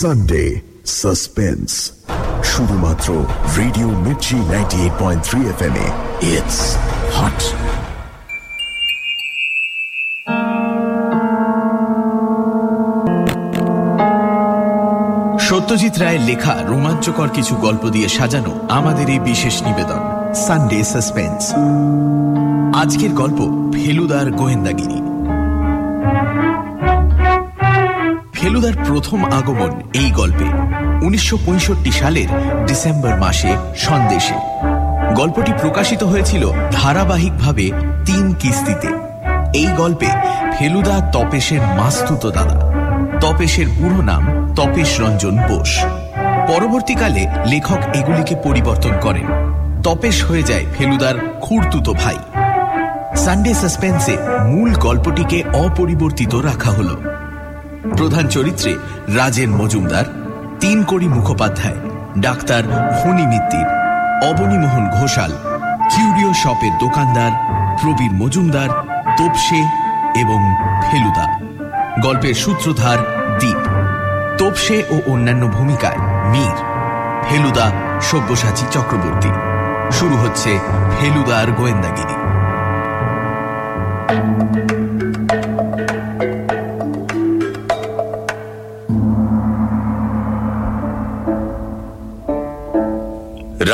Sunday suspense শুধুমাত্র radio Mirchi ninety eight point three F M it's hot Satyajit রায়ের লেখা রোমাঞ্চকর কিছু গল্প দিয়ে সাজানো আমাদের এই বিশেষ নিবেদন সানডে সাসপেন্স আজকের গল্প ফেলুদার গোয়েন্দাগিরি। ফেলুদার প্রথম আগমন এই গল্পে, উনিশশো পঁয়ষট্টি সালের ডিসেম্বর মাসে সন্দেশে। গল্পটি প্রকাশিত হয়েছিল ধারাবাহিকভাবে তিন কিস্তিতে। এই গল্পে ফেলুদা তপেশের মাস্তুত দাদা। তপেশের পুরো নাম তপেশ রঞ্জন বোস। পরবর্তীকালে লেখক এগুলিকে পরিবর্তন করেন। তপেশ হয়ে যায় ফেলুদার খুঁড়তুতো ভাই। সানডে সাসপেন্সে মূল গল্পটিকে অপরিবর্তিত রাখা হল। প্রধান চরিত্রে Rajen Majumdar, Tinkori Mukhopadhyay, doctor Phani Mittir Abanimohan Ghoshal, curio শপের দোকানদার, প্রবীর মজুমদার, তোপসে এবং ফেলুদা। গল্পের সূত্রধার দ্বীপ তোপসে ও অন্যান্য ভূমিকায় মীর, ফেলুদা সব্যসাচী চক্রবর্তী। শুরু হচ্ছে ফেলুদার গোয়েন্দাগিরি।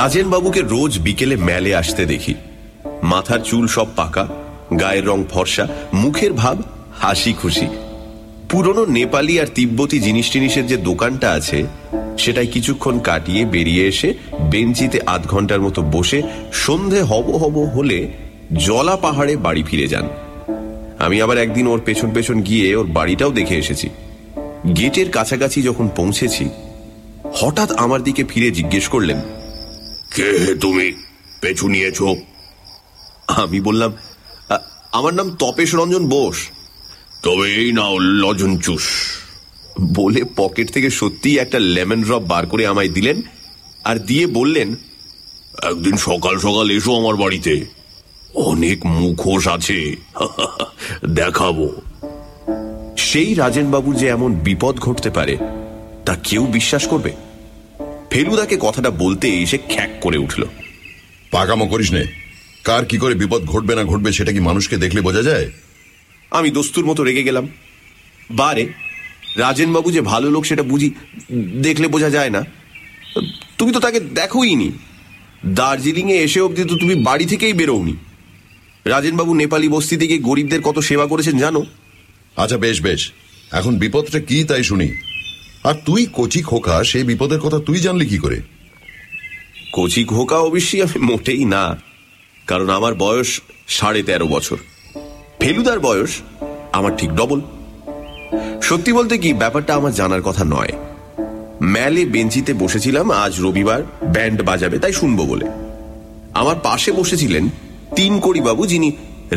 রাজেন বাবুকে রোজ বিকেলে মেলে আসতে দেখি। মাথার চুল সব পাকা, গায়ের রং ফর্সা, মুখের ভাব হাসি খুশি পুরনো নেপালি আর তিব্বতী জিনিস টিনিসের যে দোকানটা আছে সেটাই কিছুক্ষণ কাটিয়ে বেরিয়ে এসে বেঞ্চিতে আধ ঘণ্টার মতো বসে সন্ধে হব হব হলে জলা পাহাড়ে বাড়ি ফিরে যান। আমি আবার একদিন ওর পেছন পেছন গিয়ে ওর বাড়িটাও দেখে এসেছি। গেটের কাছাকাছি যখন পৌঁছেছি, হঠাৎ আমার দিকে ফিরে জিজ্ঞেস করলেন কে হে তুমি? পেছু নিয়েছ। আমি বললাম আমার নাম তপেশ রঞ্জন বোস। তবে এই নাও লজন চুস। বলে পকেট থেকে সত্যিই একটা লেমন ড্রপ বার করে আমায় দিলেন আর দিয়ে বললেন একদিন সকাল সকাল এসো আমার বাড়িতে। অনেক মুখোশ আছে। দেখাবো। সেই রাজেনবাবুর যে এমন বিপদ ঘটতে পারে তা কেউ বিশ্বাস করবে? ফেলুদাকে কথাটা বলতে এসে খ্যাক করে উঠল। পাকামো করিস নে কার কি করে বিপদ ঘটবে না ঘটবে সেটা কি মানুষকে দেখলে বোঝা যায়? আমি দস্তুর মতো রেগে গেলাম। বারে রাজেনবাবু যে ভালো লোক সেটা বুঝি দেখলে বোঝা যায় না। তুমি তো তাকে দেখোই নি। দার্জিলিং এ এসে অবধি তো তুমি বাড়ি থেকেই বেরোওনি। রাজেনবাবু নেপালি বস্তি থেকে গরিবদের কত সেবা করেছেন জানো? আচ্ছা বেশ বেশ। এখন বিপদটা কি তাই শুনি। আর তুই কচি খোকা, সেই বিপদের কথা তুই জানলি কি করে? কচি ঘোকা অবশ্যই আমি মোটেই না, কারণ আমার বয়স সাড়ে তেরো বছর। ফেলুদার বয়স আমার ঠিক ডবল। সত্যি বলতে কি, ব্যাপারটা আমার জানার কথা নয়। ম্যালে বেঞ্চিতে বসেছিলাম, আজ রবিবার ব্যান্ড বাজাবে, তাই শুনব বলে। আমার পাশে বসেছিলেন তিন বাবু যিনি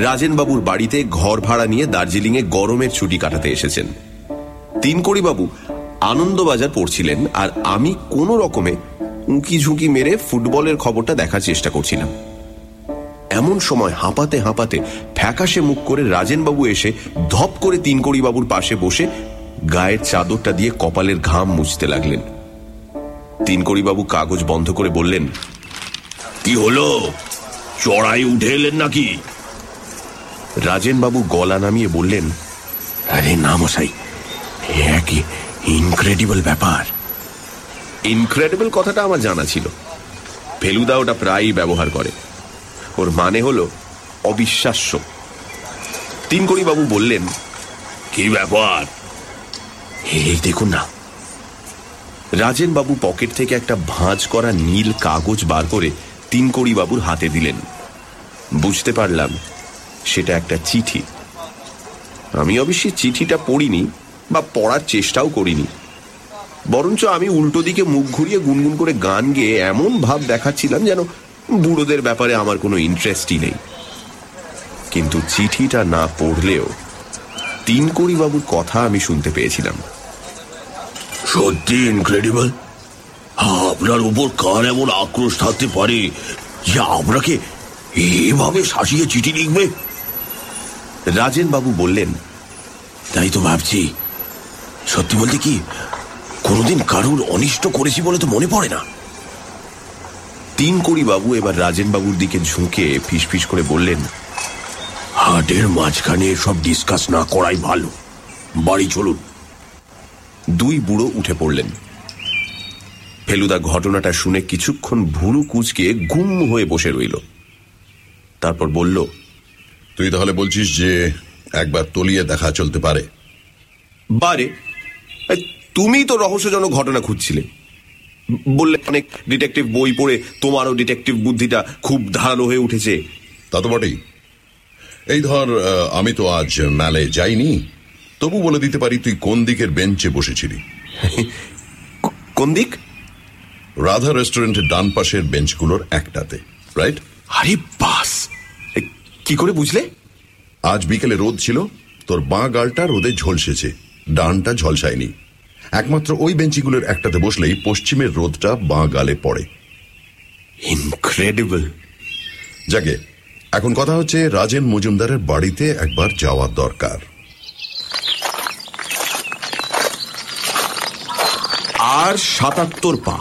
রাজেন বাবুর বাড়িতে ঘর ভাড়া নিয়ে দার্জিলিং এ গরমের ছুটি কাটাতে এসেছেন। তিন বাবু আনন্দবাজার পড়ছিলেন আর আমি কোনো রকমে উঁকি ঝুঁকি মেরে ফুটবলের খবরটা দেখার চেষ্টা করছিলাম। এমন সময় হাঁপাতে হাঁপাতে ফ্যাকাশে মুখ করে রাজেনবাবু এসে ধপ করে বাবুর পাশে বসে গায়ের চাদরটা দিয়ে কপালের ঘাম মুছতে লাগলেন। বাবু কাগজ বন্ধ করে বললেন, কি হলো? চড়াই উঠে এলেন নাকি? রাজেনবাবু গলা নামিয়ে বললেন, আরে না মশাই ইনক্রেডিবল ব্যাপার। ইনক্রেডিবল কথাটা আমার জানা ছিল। ফেলুদা ওটা প্রায়ই ব্যবহার করে। ওর মানে হলো অবিশ্বাস্য। বাবু বললেন কি ব্যাপার? এই দেখুন না। রাজেন বাবু পকেট থেকে একটা ভাঁজ করা নীল কাগজ বার করে বাবুর হাতে দিলেন। বুঝতে পারলাম সেটা একটা চিঠি। আমি অবশ্যই চিঠিটা পড়িনি বা পড়ার চেষ্টাও করিনি। বরঞ্চ আমি উল্টো দিকে মুখ ঘুরিয়ে গুনগুন করে গান গেয়ে এমন ভাব দেখাচ্ছিলাম যেন বুড়োদের ব্যাপারে আমার কোনো ইন্টারেস্টই নেই। কিন্তু চিঠিটা না পড়লেও তিন বাবুর কথা আমি শুনতে পেয়েছিলাম। সত্যি ইনক্রেডিবল আপনার উপর কার এমন আক্রোশ থাকতে পারে যে আপনাকে এভাবে শাসিয়ে চিঠি লিখবে? রাজেন বাবু বললেন তাই তো ভাবছি সত্যি বলতে কি কোনোদিন কারুর অনিষ্ট করেছি বলে তো মনে পড়ে না। তিন কড়ি বাবু এবার রাজেন বাবুর দিকে ঝুঁকে ফিসফিস করে বললেন হাটের মাঝখানে সব ডিসকাস না করাই ভালো। বাড়ি চলুন। দুই বুড়ো উঠে পড়লেন। ফেলুদা ঘটনাটা শুনে কিছুক্ষণ ভুরু কুচকে গুম হয়ে বসে রইল। তারপর বলল তুই তাহলে বলছিস যে একবার তলিয়ে দেখা চলতে পারে? বারে তুমি তো রহস্যজনক ঘটনা খুঁজছিলে। বললে অনেক ডিটেকটিভ বই পড়ে তোমারও ডিটেকটিভ বুদ্ধিটা খুব ধারালো হয়ে উঠেছে। তা তো বটেই। এই ধর আমি তো আজ মেলে যাইনি তবু বলে দিতে পারি তুই কোন দিকের বেঞ্চে বসেছিলি? কোন দিক? রাধা রেস্টুরেন্টের ডান পাশের বেঞ্চগুলোর একটাতে রাইট আরে বাস! কি করে বুঝলে? আজ বিকেলে রোদ ছিল তোর বাঁ গালটা রোদে ঝলসেছে। ডানটা ঝলসায়নি। একমাত্র ওই বেঞ্চিগুলোর একটাতে বসলেই পশ্চিমের রোদটা বাঁ গালে পড়ে। ইনক্রেডিবল যাকে এখন কথা হচ্ছে রাজেন মজুমদারের বাড়িতে একবার যাওয়া দরকার। আর সাতাত্তর পা।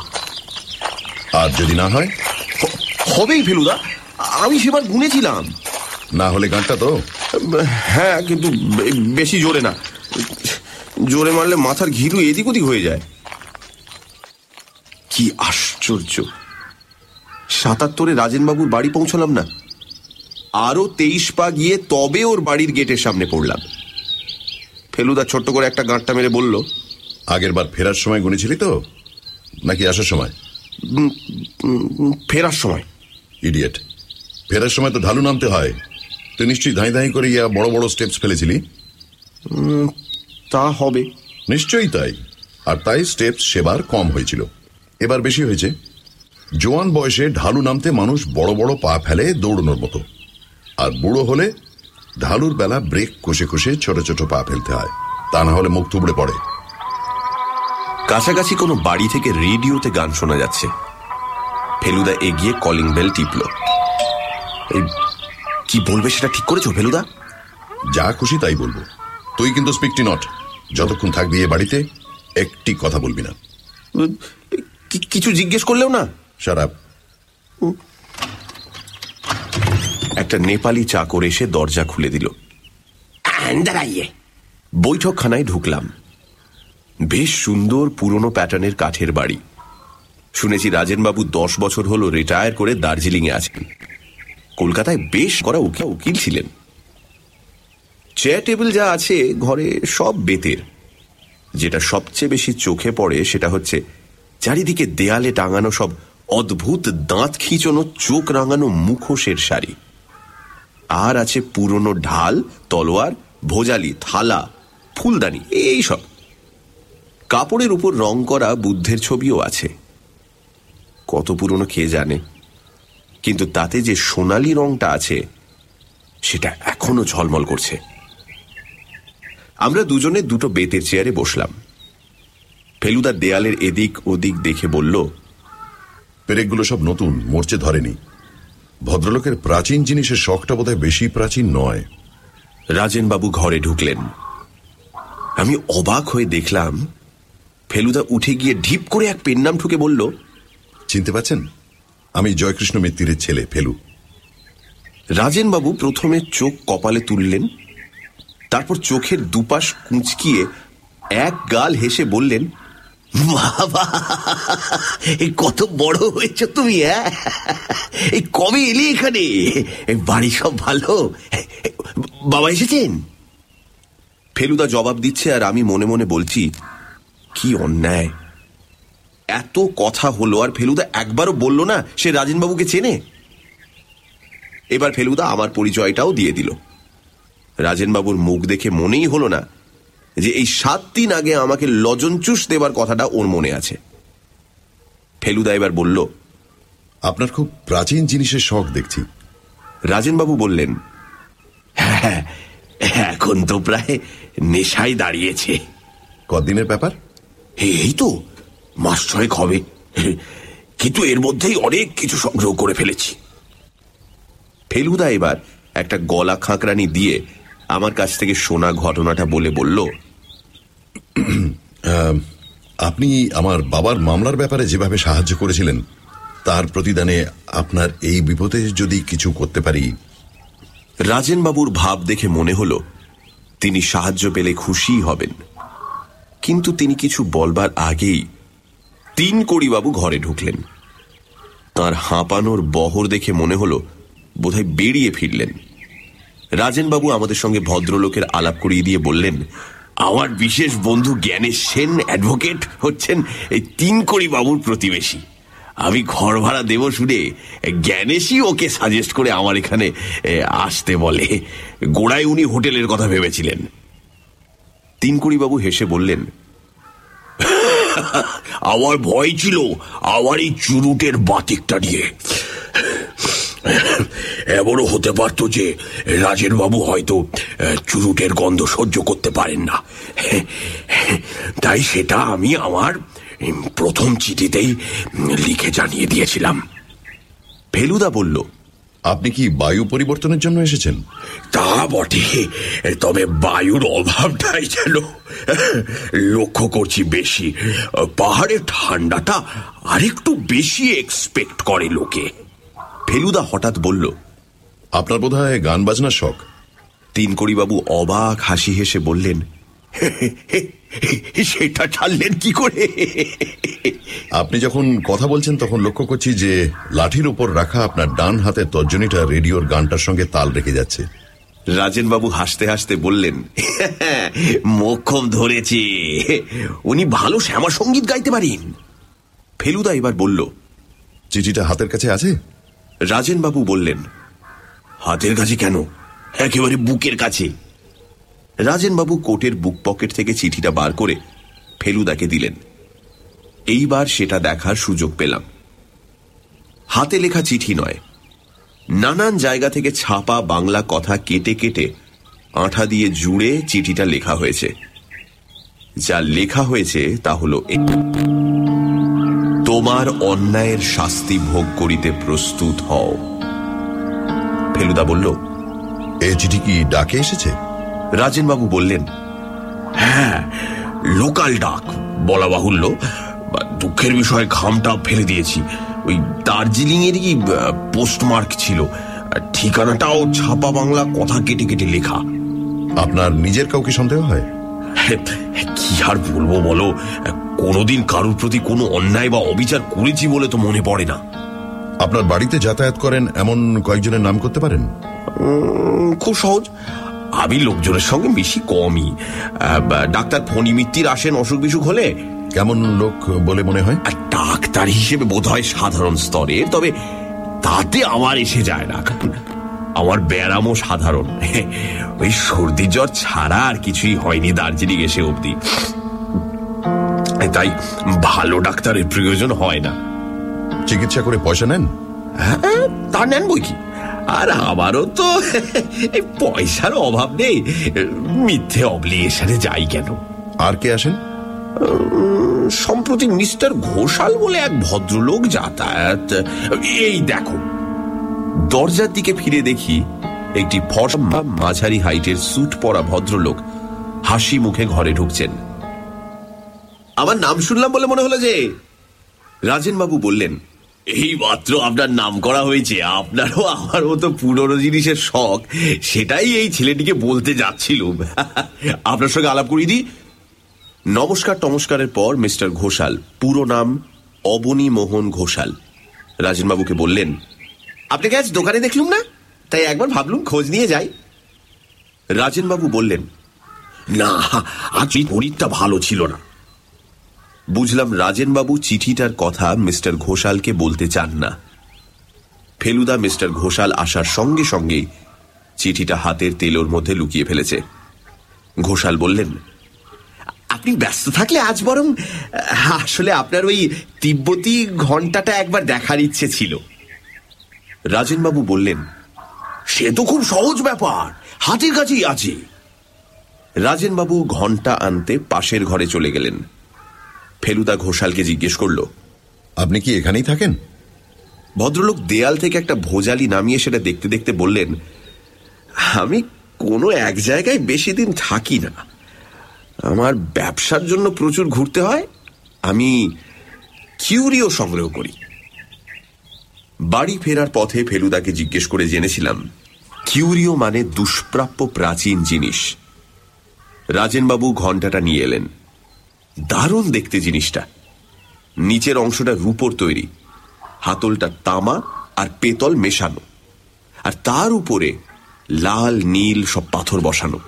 আর যদি না হয়? হবেই ফেলুদা। আমি সেবার গুনেছিলাম। না হলে গানটা তো? হ্যাঁ কিন্তু বেশি জোরে না। জোরে মারলে মাথার ঘিরু এদিক ওদিক হয়ে যায়। কি আশ্চর্য। সাতাত্তরে রাজেনবাবুর বাড়ি পৌঁছলাম না। আরও তেইশ পা গিয়ে তবে ওর বাড়ির গেটের সামনে পড়লাম। ফেলুদা ছোট্ট করে একটা গাঁটটা মেরে বলল আগের বার ফেরার সময় গুনেছিলি তো? নাকি আসার সময়? "উম, ফেরার সময়। ইডিয়েট ফেরার সময় তো ঢালু নামতে হয়। তুই নিশ্চয়ই ধাঁই ধাঁই করে ইয়া বড় বড় স্টেপস ফেলেছিলি? তা হবে। নিশ্চয়ই তাই। আর তাই স্টেপস সেবার কম হয়েছিল। এবার বেশি হয়েছে। জোয়ান বয়সে ঢালু নামতে মানুষ বড় বড় পা ফেলে দৌড়নোর মতো। আর বুড়ো হলে ঢালুর বেলা ব্রেক কষে কষে ছোট ছোট পা ফেলতে হয়। তা না হলে মুখ থুবড়ে পড়ে। কাছাকাছি কোনো বাড়ি থেকে রেডিওতে গান শোনা যাচ্ছে। ফেলুদা এগিয়ে কলিং বেল টিপল। এই কি বলবে সেটা ঠিক করেছ ফেলুদা? যা খুশি তাই বলব। তুই কিন্তু স্পিকটি নট যতক্ষণ থাকবি এ বাড়িতে একটি কথা বলবি না। কিছু জিজ্ঞেস করলেও না? সারাপ একটা নেপালি চাকর এসে দরজা খুলে দিল। বৈঠকখানায় ঢুকলাম। বেশ সুন্দর পুরনো প্যাটার্নের কাঠের বাড়ি। শুনেছি রাজেনবাবু দশ বছর হলো রিটায়ার করে দার্জিলিং এ আছেন। কলকাতায় বেশ করা উকিল উকিল ছিলেন। চেয়ার টেবিল যা আছে ঘরে সব বেতের। যেটা সবচেয়ে বেশি চোখে পড়ে সেটা হচ্ছে চারিদিকে দেয়ালে টাঙানো সব অদ্ভুত দাঁত খিঁচনো, চোখ রাঙানো মুখোশের শাড়ি। আর আছে পুরনো ঢাল, তলোয়ার, ভোজালি, থালা, ফুলদানি, এই সব। কাপড়ের উপর রং করা বুদ্ধের ছবিও আছে। কত পুরনো কে জানে? কিন্তু তাতে যে সোনালি রংটা আছে, সেটা এখনও ঝলমল করছে। আমরা দুজনে দুটো বেতের চেয়ারে বসলাম। ফেলুদা দেয়ালের এদিক ওদিক দেখে বলল পেরেকগুলো সব নতুন মরচে ধরেনি। ভদ্রলোকের প্রাচীন জিনিসের শখটা বোধহয় বেশি প্রাচীন নয়। রাজেনবাবু ঘরে ঢুকলেন। আমি অবাক হয়ে দেখলাম ফেলুদা উঠে গিয়ে ঢিপ করে এক পেন্নাম ঠুকে বলল চিনতে পাচ্ছেন আমি জয়কৃষ্ণ মিত্তিরের ছেলে ফেলু। রাজেনবাবু প্রথমে চোখ কপালে তুললেন তারপর চোখের দুপাশ কুঁচকিয়ে এক গাল হেসে বললেন, বাবা কত বড় হয়েছ তুমি হ্যাঁ? এই কবে এলি এখানে? বাড়ি সব ভালো? বাবা এসেছেন? ফেলুদা জবাব দিচ্ছে আর আমি মনে মনে বলছি, কি অন্যায়। এত কথা হলো আর ফেলুদা একবারও বলল না সে রাজেনবাবুকে চেনে? এবার ফেলুদা আমার পরিচয়টাও দিয়ে দিল। রাজেনবাবুর মুখ দেখে মনেই হলো না যে এই সাত দিন আগে আমাকে লজনচুস দেবার কথাটা ওর মনে আছে। ফেলুদা এবার বলল আপনার খুব প্রাচীন জিনিসের শখ দেখছি। রাজেনবাবু বললেন হ্যাঁ এখন তো প্রায় নেশায় দাঁড়িয়েছে। কদিনের ব্যাপার? এই তো মাস ছয়েক হবে। কিন্তু এর মধ্যেই অনেক কিছু সংগ্রহ করে ফেলেছি। ফেলুদা এবার একটা গলা খাঁকরানি দিয়ে আমার কাছ থেকে শোনা ঘটনাটা বলে বলল আপনি আমার বাবার মামলার ব্যাপারে যেভাবে সাহায্য করেছিলেন তার প্রতিদানে আপনার এই বিপদে যদি কিছু করতে পারি। রাজেনবাবুর ভাব দেখে মনে হল তিনি সাহায্য পেলে খুশিই হবেন। কিন্তু তিনি কিছু বলবার আগেই তিন কড়িবাবু ঘরে ঢুকলেন। তার হাঁপানোর বহর দেখে মনে হল বোধহয় বেরিয়ে ফিরলেন। রাজেনবাবু আমাদের সঙ্গে ভদ্রলোকের আলাপ করিয়ে দিয়ে বললেন, আমার বিশেষ বন্ধু জ্ঞানেশ সেন অ্যাডভোকেট হচ্ছেন এই তিন বাবুর প্রতিবেশী। আমি ঘর ভাড়া দেব শুনে জ্ঞানেশই ওকে সাজেস্ট করে আমার এখানে আসতে বলে। গোড়ায় উনি হোটেলের কথা ভেবেছিলেন। তিন বাবু হেসে বললেন, আমার ভয় ছিল, আমার এই চুরুটের বাতিকটা নিয়ে। এমনও হতে পারতো যে রাজের বাবু হয়তো চুরুটের গন্ধ সহ্য করতে পারেন না। তাই সেটা আমি আমার প্রথম চিঠিতেই লিখে জানিয়ে দিয়েছিলাম। ফেলুদা বলল আপনি কি বায়ু পরিবর্তনের জন্য এসেছেন? তা বটে তবে বায়ুর অভাবটাই যেন লক্ষ্য করছি বেশি। পাহাড়ের ঠান্ডাটা আরেকটু বেশি এক্সপেক্ট করে লোকে। ফেলুদা হঠাৎ বলল আপনার বোধ হয় গান বাজনার শখ? তিন বাবু অবাক হাসি হেসে বললেন সেটা ছাড়লেন কি করে? আপনি যখন কথা বলছেন তখন লক্ষ্য করছি যে লাঠির উপর রাখা আপনার ডান হাতের তর্জনীটা রেডিওর গানটার সঙ্গে তাল রেখে যাচ্ছে। রাজেনবাবু হাসতে হাসতে বললেন মোক্ষম ধরেছে। উনি ভালো শ্যামা সংগীত গাইতে পারেন। ফেলুদা এবার বলল চিঠিটা হাতের কাছে আছে? রাজেনবাবু বললেন, হাতের কাছে কেন? একেবারে বুকের কাছে। রাজেনবাবু কোটের বুক পকেট থেকে চিঠিটা বার করে ফেলুদাকে দিলেন। এইবার সেটা দেখার সুযোগ পেলাম। হাতে লেখা চিঠি নয়, নানান জায়গা থেকে ছাপা বাংলা কথা কেটে কেটে আঠা দিয়ে জুড়ে চিঠিটা লেখা হয়েছে। যা লেখা হয়েছে তা হল তোমার অন্যায়ের শাস্তি ভোগ করিতে প্রস্তুত হও। ফেলুদা বলল এ চিঠি কি ডাকে এসেছে? রাজেনবাবু বললেন হ্যাঁ লোকাল ডাক বলা বাহুল্য। দুঃখের বিষয়ে খামটা ফেলে দিয়েছি। ওই দার্জিলিং এরই পোস্টমার্ক ছিল। ঠিকানাটাও ছাপা বাংলা কথা কেটে কেটে লেখা। আপনার নিজের কাউকে সন্দেহ হয়? কি আর বলব বলো? কোনোদিন কারুর প্রতি কোনো অন্যায় বা অবিচার করেছি বলে তো মনে পড়ে না। আপনার বাড়িতে যাতায়াত করেন এমন কয়েকজনের নাম করতে পারেন? খুব সহজ। আমি লোকজনের সঙ্গে বেশি কমই। ডাক্তার ফণি মিত্তির আসেন অসুখ বিসুখ হলে? কেমন লোক বলে মনে হয়? ডাক্তার হিসেবে বোধ হয় সাধারণ স্তরের তবে তাতে আমার এসে যায় না। আমার ব্যারামও সাধারণ। ওই সর্দি জ্বর ছাড়া আর কিছুই হয়নি দার্জিলিং এসে অবধি। তাই ভালো ডাক্তারের প্রয়োজন হয় না। চিকিৎসা করে পয়সা নেন? হ্যাঁ তা নেন বই কি? আর আমারও তো পয়সার অভাব নেই। মিথ্যে অব্লিগেশনে যাই কেন? আর কে আসেন? সম্প্রতি মিস্টার ঘোষাল বলে এক ভদ্রলোক যাতায়াত এই দেখো দরজার দিকে ফিরে দেখি একটি ফর্মা মাঝারি হাইটের স্যুট পরা ভদ্রলোক হাসি মুখে ঘরে ঢুকছেন। আমার নাম শুনলাম বলে মনে হলো যে রাজেনবাবু বললেন, এই মাত্র আপনার নাম করা হয়েছে, আপনারও আমার মতো পুরনো জিনিসের শখ, সেটাই এই ছেলেটিকে বলতে যাচ্ছিল আপনার সঙ্গে আলাপ করিয়ে দিই? নমস্কার টমস্কারের পর মিস্টার ঘোষাল, পুরো নাম অবনী মোহন ঘোষাল। রাজেনবাবুকে বললেন আপনাকে আজ দোকানে দেখলুম না? তাই একবার ভাবলুম খোঁজ নিয়ে যাই। রাজেনবাবু বললেন, না আজ শরীরটা ভালো ছিল না। বুঝলাম রাজেনবাবু চিঠিটার কথা মিস্টার ঘোষালকে বলতে চান না। ফেলুদা মিস্টার ঘোষাল আসার সঙ্গে সঙ্গেই চিঠিটা হাতের তেলোর মধ্যে লুকিয়ে ফেলেছে। ঘোষাল বললেন, আপনি ব্যস্ত থাকলে আজ বরং, আসলে আপনার ওই তিব্বতী ঘন্টাটা একবার দেখার ইচ্ছে ছিল। রাজেনবাবু বললেন, সে তো খুব সহজ ব্যাপার, হাতের কাছেই আছে। রাজেনবাবু ঘণ্টা আনতে পাশের ঘরে চলে গেলেন। ফেলুদা ঘোষালকে জিজ্ঞেস করল, আপনি কি এখানেই থাকেন? ভদ্রলোক দেয়াল থেকে একটা ভোজালি নামিয়ে সেটা দেখতে দেখতে বললেন, আমি কোনো এক জায়গায় বেশি দিন থাকি না। আমার ব্যবসার জন্য প্রচুর ঘুরতে হয়। আমি কিউরিও সংগ্রহ করি। বাড়ি ফেরার পথে ফেলুদাকে জিজ্ঞেস করে জেনেছিলাম, কিউরিও মানে দুষ্প্রাপ্য প্রাচীন জিনিস। রাজেনবাবু ঘন্টাটা নিয়ে এলেন। দারুণ দেখতে জিনিসটা। নিচের অংশটা রূপোর তৈরি। হাতলটা তামা আর পেতল মেশানো। আর তার উপরে লাল, নীল সব পাথর বসানো।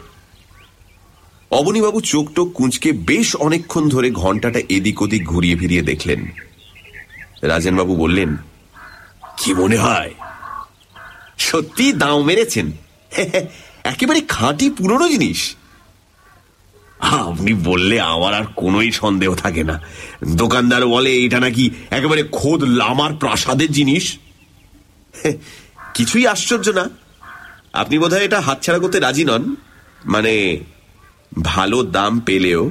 অবনীবাবু চোখ টোক কুঁচকে বেশ অনেকক্ষণ ধরে ঘন্টাটা এদিক ওদিক ঘুরিয়ে ফিরিয়ে দেখলেন। রাজেনবাবু বললেন কি মনে হয়? সত্যি দাও মেরেছেন। একেবারে খাঁটি পুরনো জিনিস। আপনি বললে আমার আর কোনোই সন্দেহ থাকে না। দোকানদার বলে এটা নাকি একেবারে খোদ লামার প্রাসাদের জিনিস? কিছুই আশ্চর্য না। আপনি বোধহয় এটা হাতছাড়া করতে রাজি নন। মানে ভালো দাম পেলেও।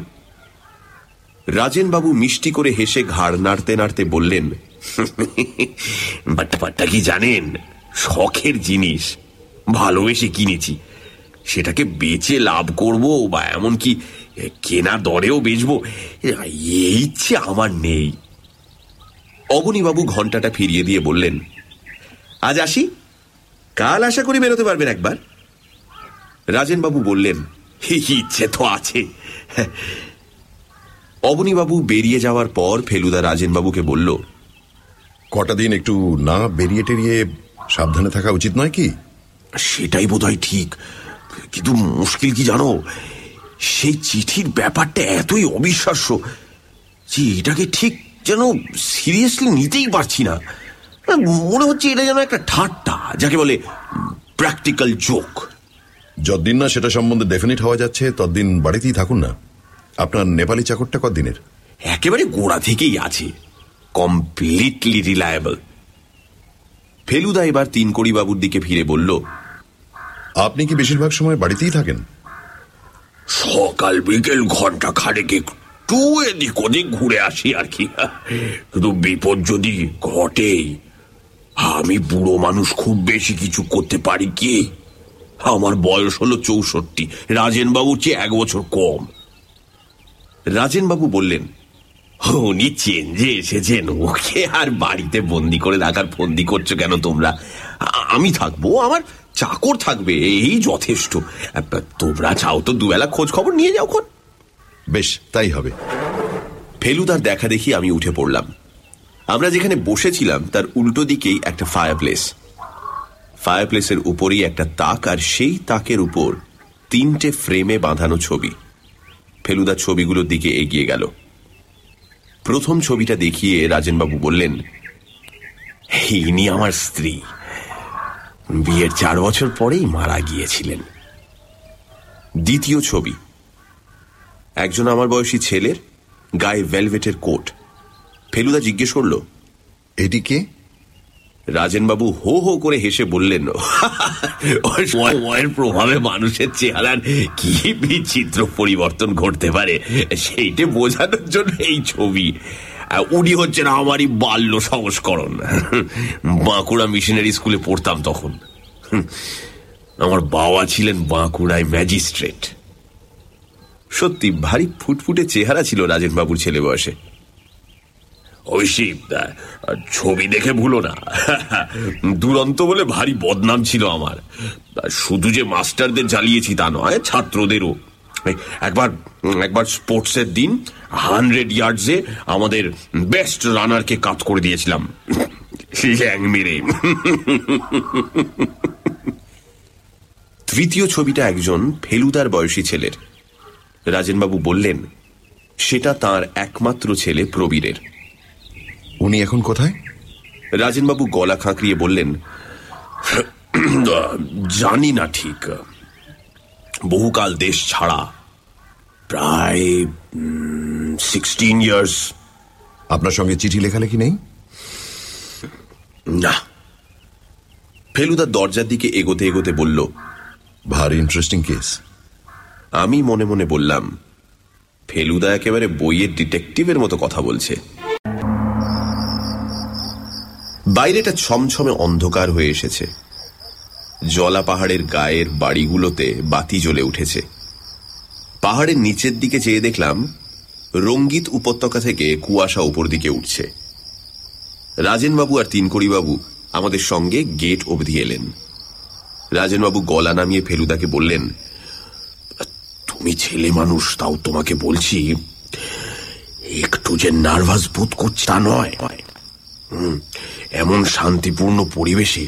রাজেনবাবু মিষ্টি করে হেসে ঘাড় নাড়তে নাড়তে বললেন বাট্টাপাট্টা কি জানেন? শখের জিনিস। ভালোবেসে কিনেছি। সেটাকে বেচে লাভ করব বা এমনকি কেনা দরেও বেচবো এই ইচ্ছে আমার নেই। অবনীবাবু ঘন্টাটা ফিরিয়ে দিয়ে বললেন, আজ আসি? কাল আশা করি বেরোতে পারবেন একবার। রাজেনবাবু বললেন ইচ্ছে তো আছে। অবনীবাবু বেরিয়ে যাওয়ার পর ফেলুদা রাজেনবাবুকে বলল কটা দিন একটু না বেরিয়ে টেরিয়ে সাবধানে থাকা উচিত নয় কি? সেটাই বোধহয় ঠিক। কিন্তু মুশকিল কি জানো? সেই চিঠির ব্যাপারটা এতই অবিশ্বাস্য যে এটাকে ঠিক যেন সিরিয়াসলি নিতেই পারছি না। মনে হচ্ছে এটা যেন একটা ঠাট্টা যাকে বলে প্র্যাকটিক্যাল জোক যতদিন না সেটা সম্বন্ধে ডেফিনিট হওয়া যাচ্ছে ততদিন বাড়িতেই থাকুন না। আপনার নেপালি চাকরটা কতদিনের? একেবারে গোড়া থেকেই আছে। কমপ্লিটলি রিলায়েবল ফেলুদা এবার তিন বাবুর দিকে ফিরে বলল আপনি কি বেশিরভাগ সময় বাড়িতেই থাকেন? সকাল বিকেল ঘণ্টা খানেক একটু এদিক ওদিক ঘুরে আসি আর কি। কিন্তু বিপদ যদি ঘটে আমি বুড়ো মানুষ খুব বেশি কিছু করতে পারি কি? আমার বয়স হলো চৌষট্টি রাজেনবাবুর চেয়ে এক বছর কম। রাজেনবাবু বললেন উনি চেঞ্জে এসেছেন। ওকে আর বাড়িতে বন্দি করে রাখার ফন্দি করছ কেন তোমরা? আমি থাকব, আমার চাকর থাকবে, এই যথেষ্ট। তোমরা চাও তো দুবেলা খোঁজ খবর নিয়ে যাও খন বেশ, তাই হবে। ফেলুদার দেখা দেখি আমি উঠে পড়লাম। আমরা যেখানে বসেছিলাম, তার উল্টো দিকেই একটা ফায়ার প্লেস ফায়ার প্লেসের উপরেই একটা তাক, আর সেই তাকের উপর তিনটে ফ্রেমে বাঁধানো ছবি। ফেলুদা ছবিগুলোর দিকে এগিয়ে গেল। প্রথম ছবিটা দেখিয়ে রাজেনবাবু বললেন, ইনি আমার স্ত্রী। বিয়ের চার বছর পরেই মারা গিয়েছিলেন। দ্বিতীয় ছবি। একজন আমার বয়সী ছেলের গায়ে ভেলভেটের কোট। ফেলুদা জিজ্ঞেস করল, এটি কে? রাজেনবাবু হো হো করে হেসে বললেন প্রভাবে মানুষের চেহারার কি বিচিত্র পরিবর্তন ঘটতে পারে, সেইটে বোঝানোর জন্য এই ছবি। উনি হচ্ছেন আমারই বাল্য সংস্করণ। বাঁকুড়া মিশনারি স্কুলে পড়তাম তখন। আমার বাবা ছিলেন বাঁকুড়ায় ম্যাজিস্ট্রেট। সত্যি ভারী ফুটফুটে চেহারা ছিল রাজেনবাবুর ছেলে বয়সে। ঐশী ছবি দেখে ভুলো না। দুরন্ত বলে ভারী বদনাম ছিল আমার। শুধু যে মাস্টারদের জ্বালিয়েছি তা নয়, ছাত্রদেরও। একবার একবার স্পোর্টসের দিন, হান্ড্রেড ইয়ার্ডসে আমাদের বেস্ট রানারকে কাত করে দিয়েছিলাম। তৃতীয় ছবিটা একজন ফেলুদার বয়সী ছেলের। রাজেনবাবু বললেন, সেটা তার একমাত্র ছেলে প্রবীরের। উনি এখন কোথায়? রাজেনবাবু গলা খাঁকড়িয়ে বললেন জানি না ঠিক। বহুকাল দেশ ছাড়া প্রায় সিক্সটিন ইয়ার্স আপনার সঙ্গে চিঠি লেখালেখি নেই? না। ফেলুদা দরজার দিকে এগোতে এগোতে বলল ভারী ইন্টারেস্টিং কেস আমি মনে মনে বললাম ফেলুদা একেবারে বইয়ের ডিটেকটিভের মতো কথা বলছে। বাইরেটা ছমছমে অন্ধকার হয়ে এসেছে। জলা পাহাড়ের গায়ের বাড়িগুলোতে বাতি জ্বলে উঠেছে। পাহাড়ের নিচের দিকে চেয়ে দেখলাম, রঙ্গিত উপত্যকা থেকে কুয়াশা উপর দিকে উঠছে। রাজেনবাবু আর তিনকড়িবাবু আমাদের সঙ্গে গেট অবধি এলেন। রাজেনবাবু গলা নামিয়ে ফেলুদাকে বললেন, তুমি ছেলে মানুষ, তাও তোমাকে বলছি, একটু যে নার্ভাস বোধ করছে তা নয়। এমন শান্তিপূর্ণ পরিবেশে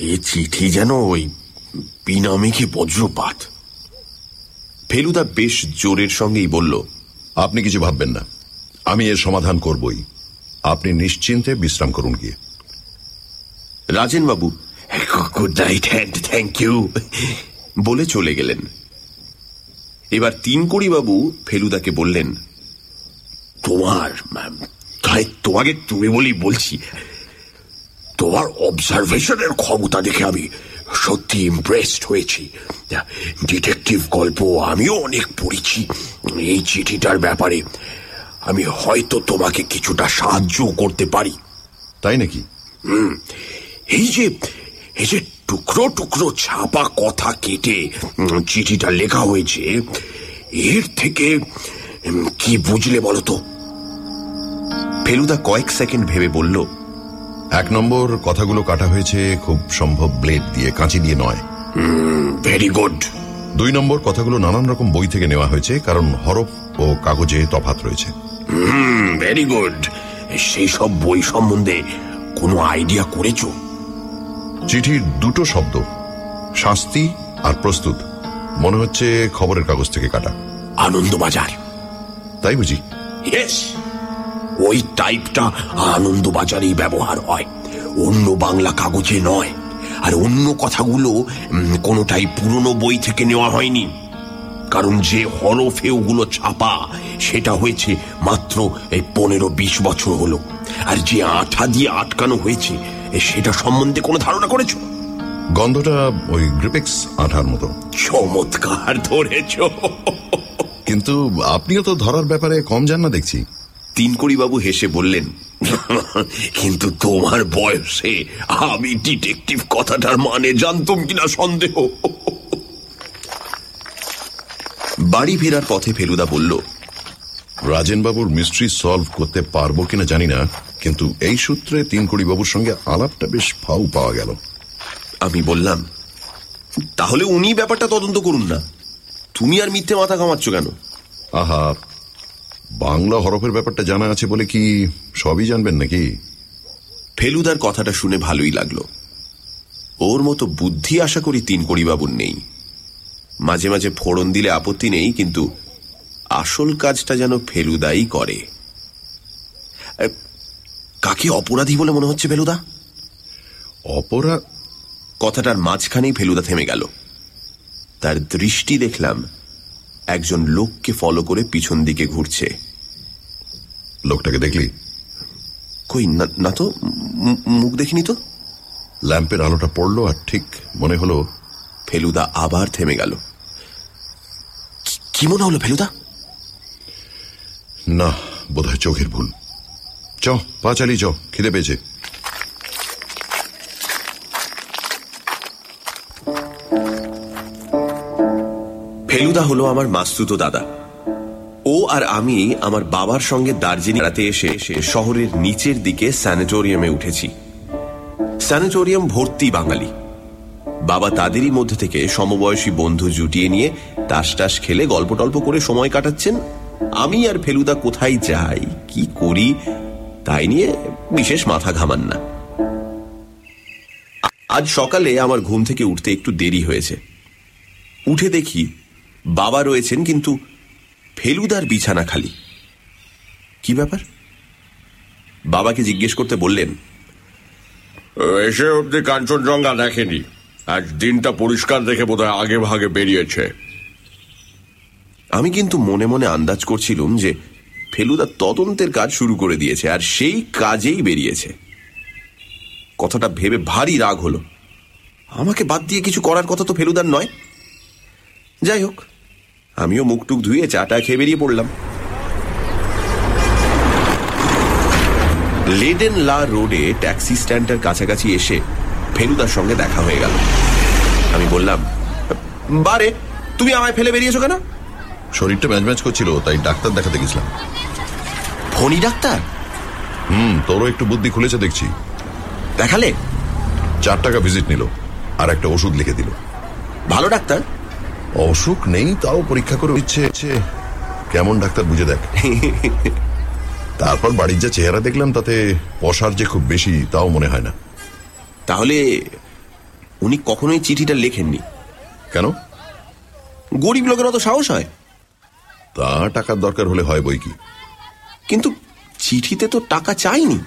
এ চিঠি যেন ওই বিনামেঘে বজ্রপাত। ফেলুদা বেশ জোরের সঙ্গেই বলল আপনি কিছু ভাববেন না। আমি এর সমাধান করবই। আপনি নিশ্চিন্তে বিশ্রাম করুন গিয়ে। রাজেনবাবু good night and thank you বলে চলে গেলেন। এবার তিন বাবু ফেলুদাকে বললেন তোমার ম্যাম, তাই তোমাকে তুমি বলি বলছি। তোমার অবজারভেশনের ক্ষমতা দেখে আমি সত্যি ইমপ্রেসড হয়েছি। ডিটেকটিভ গল্প আমিও অনেক পড়েছি। এই চিঠিটার ব্যাপারে আমি হয়তো তোমাকে কিছুটা সাহায্য করতে পারি। তাই নাকি? এই যে এই যে টুকরো টুকরো ছাপা কথা কেটে চিঠিটা লেখা হয়েছে এর থেকে কি বুঝলে বলো তো? ফেলুদা কয়েক সেকেন্ড ভেবে বলল এক নম্বর কথাগুলো কাটা হয়েছে খুব সম্ভব ব্লেড দিয়ে কাঁচি দিয়ে নয়। ভেরি গুড দুই নম্বর কথাগুলো নানান রকম বই থেকে নেওয়া হয়েছে কারণ হরফ ও কাগজে তফাত রয়েছে। ভেরি গুড সেই সব বই সম্বন্ধে কোনো আইডিয়া করেছ? চিঠির দুটো শব্দ শাস্তি আর প্রস্তুত মনে হচ্ছে খবরের কাগজ থেকে কাটা। আনন্দবাজার। তাই বুঝি? ইয়েস ওই টাইপটা আনন্দবাজারেই ব্যবহার হয়। অন্য বাংলা কাগজে নয়। আর অন্য কথাগুলো কোনোটাই পুরনো বই থেকে নেওয়া হয়নি। কারণ যে হরফে ওগুলো ছাপা সেটা হয়েছে মাত্র এই পনেরো বিশ বছর হলো। আর যে আঠা দিয়ে আটকানো হয়েছে সেটা সম্বন্ধে কোনো ধারণা করেছ? গন্ধটা ওই গ্রিপেক্স আঠার মতো। চমৎকার ধরেছো। কিন্তু আপনিও তো ধরার ব্যাপারে কম যান না দেখছি। তিনকড়িবাবু হেসে বললেন কিন্তু তোমার বয়সে আমি ডিটেকটিভ কথাটার মানে জানতাম কিনা সন্দেহ? বাড়ি ফেরার পথে ফেলুদা বলল রাজেনবাবুর মিস্ট্রি সলভ করতে পারব কিনা জানি না কিন্তু এই সূত্রে তিনকড়ি বাবুর সঙ্গে আলাপটা বেশ ফাউ পাওয়া গেল। আমি বললাম তাহলে উনি ব্যাপারটা তদন্ত করুন না। তুমি আর মিথ্যে মাথা কামাচ্ছ কেন? আহা বাংলা হরফের ব্যাপারটা জানা আছে বলে কি সবই জানবেন নাকি? ফেলুদার কথাটা শুনে ভালোই লাগল। ওর মতো বুদ্ধি আশা করি তিন বাবুর নেই। মাঝে মাঝে ফোড়ন দিলে আপত্তি নেই কিন্তু আসল কাজটা যেন ফেলুদাই করে। কাকে অপরাধী বলে মনে হচ্ছে ফেলুদা? অপরা কথাটার মাঝখানেই ফেলুদা থেমে গেল। তার দৃষ্টি দেখলাম একজন লোককে ফলো করে পিছন দিকে ঘুরছে। লোকটাকে দেখলি? কই না- না তো মুখ দেখিনি তো? ল্যাম্পের আলোটা পড়ল আর ঠিক মনে হলো ফেলুদা আবার থেমে গেল। কি- কি মনে হলো ফেলুদা? না বোধহয় চোখের ভুল। চ পা চালিয়ে চ খিদে পেয়েছে। ফেলুদা হলো আমার মাস্তুতো দাদা। ও আর আমি আমার বাবার সঙ্গে দার্জিলিং বেড়াতে এসে শহরের নিচের দিকে স্যানিটোরিয়ামে উঠেছি। স্যানিটোরিয়াম ভর্তি বাঙালি। বাবা তাদেরই মধ্যে থেকে সমবয়সী বন্ধু জুটিয়ে নিয়ে তাস টাস খেলে গল্প টল্প করে সময় কাটাচ্ছেন। আমি আর ফেলুদা কোথায় যাই, কি করি, তাই নিয়ে বিশেষ মাথা ঘামান না। আজ সকালে আমার ঘুম থেকে উঠতে একটু দেরি হয়েছে। উঠে দেখি বাবা রয়েছেন কিন্তু ফেলুদার বিছানা খালি। কি ব্যাপার? বাবাকে জিজ্ঞেস করতে বললেন এসে অব্দি কাঞ্চনজঙ্ঘা দেখেনি। আজ দিনটা পরিষ্কার দেখে বোধহয় আগে ভাগে বেরিয়েছে। আমি কিন্তু মনে মনে আন্দাজ করছিলুম যে ফেলুদা তদন্তের কাজ শুরু করে দিয়েছে আর সেই কাজেই বেরিয়েছে। কথাটা ভেবে ভারী রাগ হলো। আমাকে বাদ দিয়ে কিছু করার কথা তো ফেলুদার নয়। যাই হোক আমিও মুখটুক ধুয়ে চাটা খেয়ে বেরিয়ে পড়লাম। লেডেন লা রোডে ট্যাক্সি স্ট্যান্ডের কাছাকাছি এসে ফেলুদার সঙ্গে দেখা হয়ে গেল। আমি বললাম বারে তুমি আমায় ফেলে বেরিয়েছো কেন? শরীরটা ম্যাচ ম্যাচ করছিল তাই ডাক্তার দেখাতে গেছিলাম। ফণি ডাক্তার? হুম তোরও একটু বুদ্ধি খুলেছে দেখছি। দেখালে? চার টাকা ভিজিট নিল আর একটা ওষুধ লিখে দিল। ভালো ডাক্তার। অসুখ নেই তাও পরীক্ষা করে ইচ্ছে কেমন ডাক্তার বুঝে দেখ। তারপর বাড়ির যা চেহারা দেখলাম তাতে পশার যে খুব বেশি তাও মনে হয় না। তাহলে উনি কখনোই চিঠিটা লেখেননি। কেন? গরিব লোকের অত সাহস হয়? তা টাকার দরকার হলে হয় বই কি? কিন্তু চিঠিতে তো টাকা চাইনি।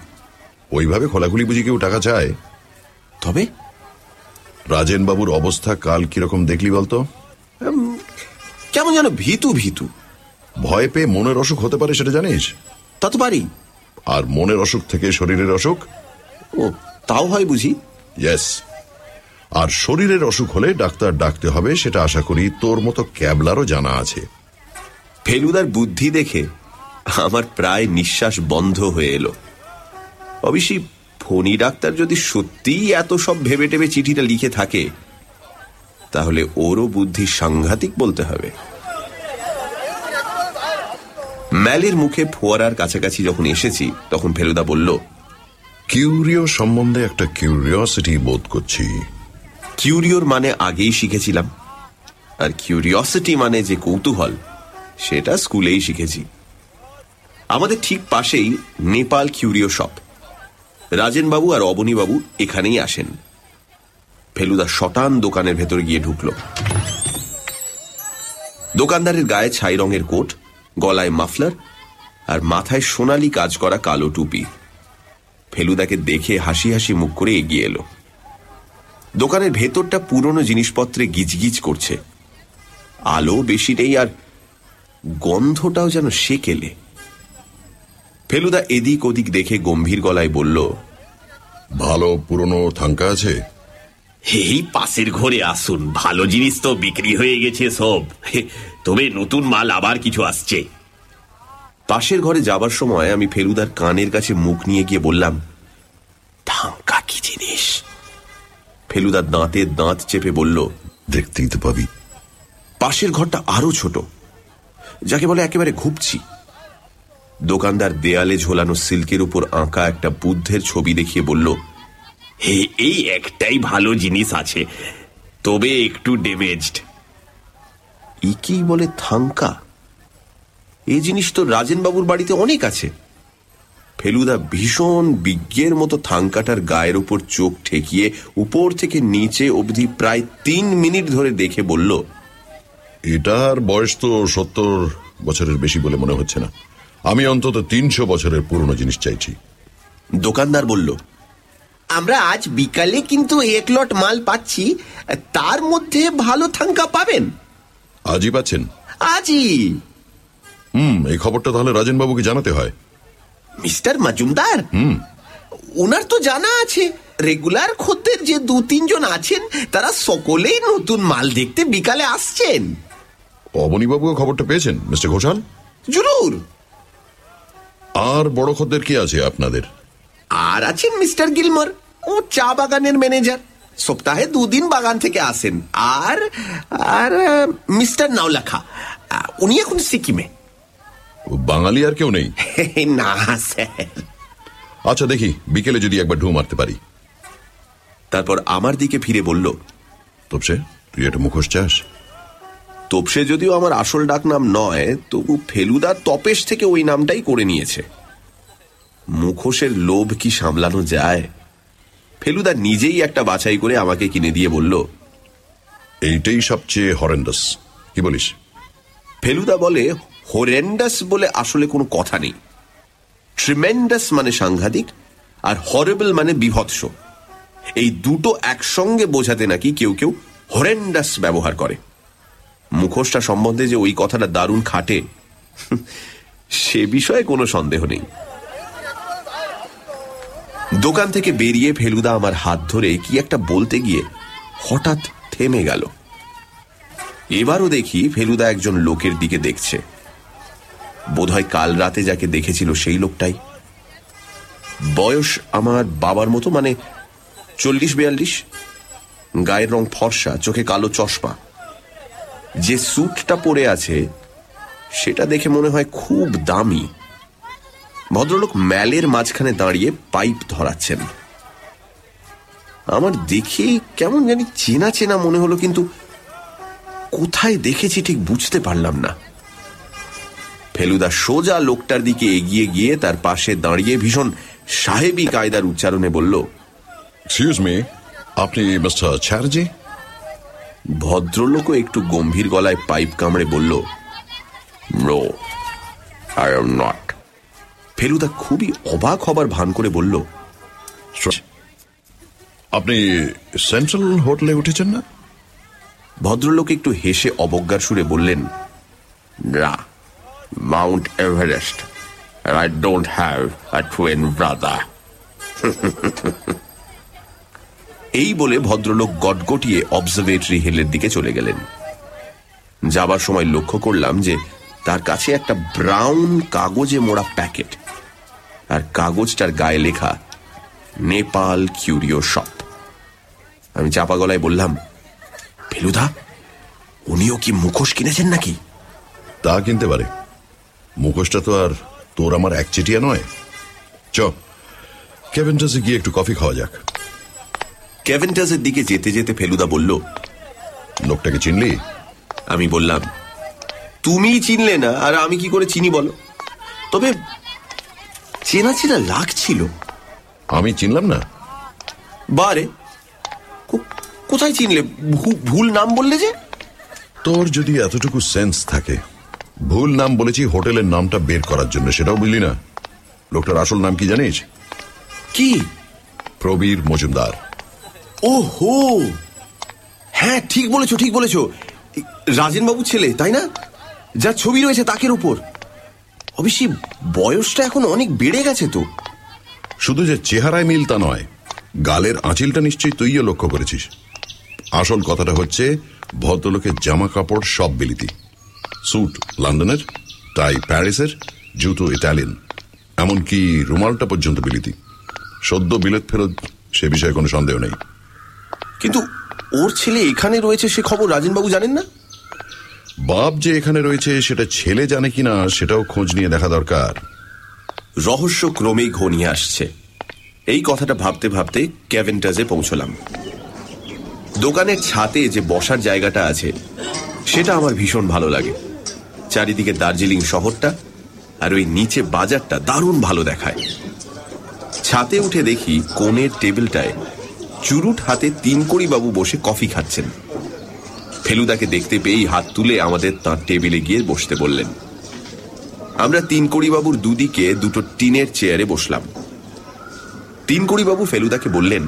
ওইভাবে খোলাখুলি বুঝি কেউ টাকা চায়? তবে? রাজেন বাবুর অবস্থা কাল কীরকম দেখলি বলতো? কেমন যেন ভীতু ভীতু। ভয় পেয়ে মনের অসুখ হতে পারে সেটা জানিস? তা তো পারি। আর মনের অসুখ থেকে শরীরের অসুখ? ও তাও হয় বুঝি। ইয়েস আর শরীরের অসুখ হলে ডাক্তার ডাকতে হবে সেটা আশা করি তোর মতো ক্যাবলারও জানা আছে। ফেলুদার বুদ্ধি দেখে আমার প্রায় নিঃশ্বাস বন্ধ হয়ে এলো। অবশ্যই ফণি ডাক্তার যদি সত্যিই এত সব ভেবে টেবে চিঠিটা লিখে থাকে তাহলে ওরও বুদ্ধি সাংঘাতিক বলতে হবে। ম্যালের মুখে ফোয়ারার কাছাকাছি যখন এসেছি তখন ফেলুদা বলল কিউরিও সম্বন্ধে একটা কিউরিওসিটি বোধ করছি। কিউরিওর মানে আগেই শিখেছিলাম। আর কিউরিওসিটি মানে যে কৌতূহল সেটা স্কুলেই শিখেছি। আমাদের ঠিক পাশেই নেপাল কিউরিও শপ। রাজেনবাবু আর অবনীবাবু এখানেই আসেন। ফেলুদা শটান দোকানের ভেতর গিয়ে ঢুকল। দোকানদারের গায়ে ছাই রঙের কোট, গলায় মাফলার আর মাথায় সোনালি কাজ করা কালো টুপি। ফেলুদাকে দেখে হাসি হাসি মুখ করে এগিয়ে এলো। দোকানের ভেতরটা পুরনো জিনিসপত্রে গিজগিজ করছে। আলো বেশি নেই আর গন্ধটাও যেন সেকেলে। ফেলুদা এদিক ওদিক দেখে গম্ভীর গলায় বলল, ভালো পুরনো থাঙ্কা আছে? এই পাশের ঘরে আসুন। ভালো জিনিস তো বিক্রি হয়ে গেছে সব। তবে নতুন মাল আবার কিছু আসছে। পাশের ঘরে যাবার সময় আমি ফেলুদার কানের কাছে মুখ নিয়ে গিয়ে বললাম থাঙ্কা কি জিনিস? ফেলুদা দাঁতে দাঁত চেপে বলল দেখতেই তো পাবি। পাশের ঘরটা আরও ছোট যাকে বলে একেবারে ঘুপছি দোকানদার দেয়ালে ঝোলানো সিল্কের উপর আঁকা একটা বুদ্ধের ছবি দেখিয়ে বলল এই একটাই ভালো জিনিস আছে। তবে একটু ড্যামেজড ইকেই বলে থাঙ্কা। এই জিনিস তো রাজেনবাবুর বাড়িতে অনেক আছে। ফেলুদা ভীষণ বিজ্ঞের মতো থাঙ্কাটার গায়ের উপর চোখ ঠেকিয়ে উপর থেকে নিচে অবধি প্রায় তিন মিনিট ধরে দেখে বলল এটার বয়স তো সত্তর বছরের বেশি বলে মনে হচ্ছে না। আমি অন্তত তিনশো বছরের পুরনো জিনিস চাইছি। দোকানদার বলল আমরা আজ বিকালে কিন্তু এক লট মাল পাচ্ছি তার মধ্যে ভালো থাঙ্কা পাবেন। আজই পাচ্ছেন? আজই। হুম এই খবরটা তাহলে রাজেন বাবুকে জানাতে হয়। মিস্টার মজুমদার? ওনার তো জানা আছে রেগুলার খদ্দের যে দু তিনজন আছেন তারা সকলেই নতুন মাল দেখতে বিকালে আসছেন। অবনীবাবুও খবরটা পেয়েছেন মিস্টার ঘোষাল? জরুর আর বড় খদ্দের কি আছে আপনাদের? আর আছেন মিস্টার গিলমর ও চা বাগানের ম্যানেজার। সপ্তাহে দুদিন বাগান থেকে আসেন। আর আর মিস্টার নাওলাখা উনি এখন সিকিমে। বাঙালি আর কেউ নেই? না স্যার। আচ্ছা দেখি বিকেলে যদি একবার ঢু মারতে পারি। তারপর আমার দিকে ফিরে বলল তোপসে তুই একটা মুখোশ চাস? তোপসে যদিও আমার আসল ডাক নাম নয় তবু ফেলুদা তপেশ থেকে ওই নামটাই করে নিয়েছে। মুখোশের লোভ কি সামলানো যায়? ফেলুদা নিজেই একটা বাছাই করে আমাকে কিনে দিয়ে বলল এইটাই সবচেয়ে হরেন্ডাস কি বলিস? ফেলুদা বলে হরেন্ডাস বলে আসলে কোনো কথা নেই। ট্রিমেন্ডাস মানে সাংঘাতিক আর হরেবল মানে বিভৎস। এই দুটো একসঙ্গে বোঝাতে নাকি কেউ কেউ হরেন্ডাস ব্যবহার করে। মুখোশটা সম্বন্ধে যে ওই কথাটা দারুণ খাটে সে বিষয়ে কোনো সন্দেহ নেই। দোকান থেকে বেরিয়ে ফেলুদা আমার হাত ধরে কি একটা বলতে গিয়ে হঠাৎ থেমে গেল। এবারও দেখি ফেলুদা একজন লোকের দিকে দেখছে। বোধহয় কাল রাতে যাকে দেখেছিল সেই লোকটাই। বয়স আমার বাবার মতো মানে চল্লিশ বিয়াল্লিশ। গায়ের রং ফর্সা, চোখে কালো চশমা। যে স্যুটটা পরে আছে, সেটা দেখে মনে হয় খুব দামি। ভদ্রলোক ম্যালের মাঝখানে দাঁড়িয়ে পাইপ ধরাচ্ছেন। আমার দেখে কেমন জানি চেনা চেনা মনে হলো কিন্তু কোথায় দেখেছি ঠিক বুঝতে পারলাম না। ফেলুদা সোজা লোকটার দিকে এগিয়ে গিয়ে তার পাশে দাঁড়িয়ে ভীষণ সাহেবী কায়দার উচ্চারণে বলল এক্সকিউজ মি আপনি মিস্টার চ্যাটার্জি? ভদ্রলোকও একটু গম্ভীর গলায় পাইপ কামড়ে বলল no I am not Feluda খুবই অবাক হবার ভান করে বলল আপনি সেন্ট্রাল হোটেলে উঠেছেন না? ভদ্রলোক একটু হেসে অবজ্ঞার সুরে বললেন, না, Mount Everest I don't have a brother এই বলে ভদ্রলোক গটগটিয়ে অবজারভেটরি হিলের দিকে চলে গেলেন। যাবার সময় লক্ষ্য করলাম যে তার কাছে একটা ব্রাউন কাগজে মোড়া প্যাকেট। আর কাগজটার গায়ে লেখা নেপাল কিউরিও শপ। আমি চাপা গলায় বললাম ফেলুদা উনিও কি মুখোশ কিনেছেন নাকি? তা কিনতে পারে। মুখোশটা তো আর তোর আমার একচেটিয়া নয়। চ কেভেন্টাসে গিয়ে একটু কফি খাওয়া যাক। ক্যাভেন্টাসের দিকে যেতে যেতে ফেলুদা বলল লোকটাকে চিনলি? আমি বললাম তুমি চিনলে না আর আমি কি করে চিনি বলো? তবে চেনা চেনা লাগছিল আমি চিনলাম না। বারে কোথায় চিনলে? ভুল নাম বললে যে? তোর যদি এতটুকু সেন্স থাকে ভুল নাম বলেছি হোটেলের নামটা বের করার জন্য সেটাও বুঝলি না। লোকটার আসল নাম কি জানিস? কি? প্রবীর মজুমদার। ও হো হ্যাঁ ঠিক বলেছ ঠিক বলেছ। রাজেন বাবু ছেলে তাই না? যার ছবি রয়েছে তাকের উপর। অবশ্যই বয়সটা এখন অনেক বেড়ে গেছে তো। শুধু যে চেহারায় মিল তা নয় গালের আঁচিলটা নিশ্চয়ই তুইও লক্ষ্য করেছিস। আসল কথাটা হচ্ছে ভদ্রলোকের জামা কাপড় সব বিলিতি। স্যুট লন্ডনের টাই প্যারিসের জুতো ইটালিয়ান। এমনকি রুমালটা পর্যন্ত বিলিতি। সদ্য বিলেত ফেরত সে বিষয়ে কোনো সন্দেহ নেই। কিন্তু ওর ছেলে এখানে রয়েছে সে খবর রাজেনবাবু জানেন না? বাপ যে এখানে রয়েছে, সেটা ছেলে জানে কিনা, সেটাও খোঁজ নিয়ে দেখা দরকার। রহস্য ক্রমেই ঘনিয়ে আসছে। এই কথাটা ভাবতে ভাবতে ক্যাভেন্টাজে পৌঁছলাম। দোকানের ছাতে যে বসার জায়গাটা আছে, সেটা আমার ভীষণ ভালো লাগে। চারিদিকে দার্জিলিং শহরটা আর ওই নিচে বাজারটা দারুণ ভালো দেখায়। ছাতে উঠে দেখি কোণের টেবিলটায় চুরুট হাতে তিন বাবু বসে কফি খাচ্ছেন। ফেলুদাকে দেখতে পেয়েই হাত তুলে আমাদের তাঁর টেবিলে গিয়ে বসতে বললেন। আমরা তিন বাবুর দুদিকে দুটো টিনের চেয়ারে বসলাম। তিন বাবু ফেলুদাকে বললেন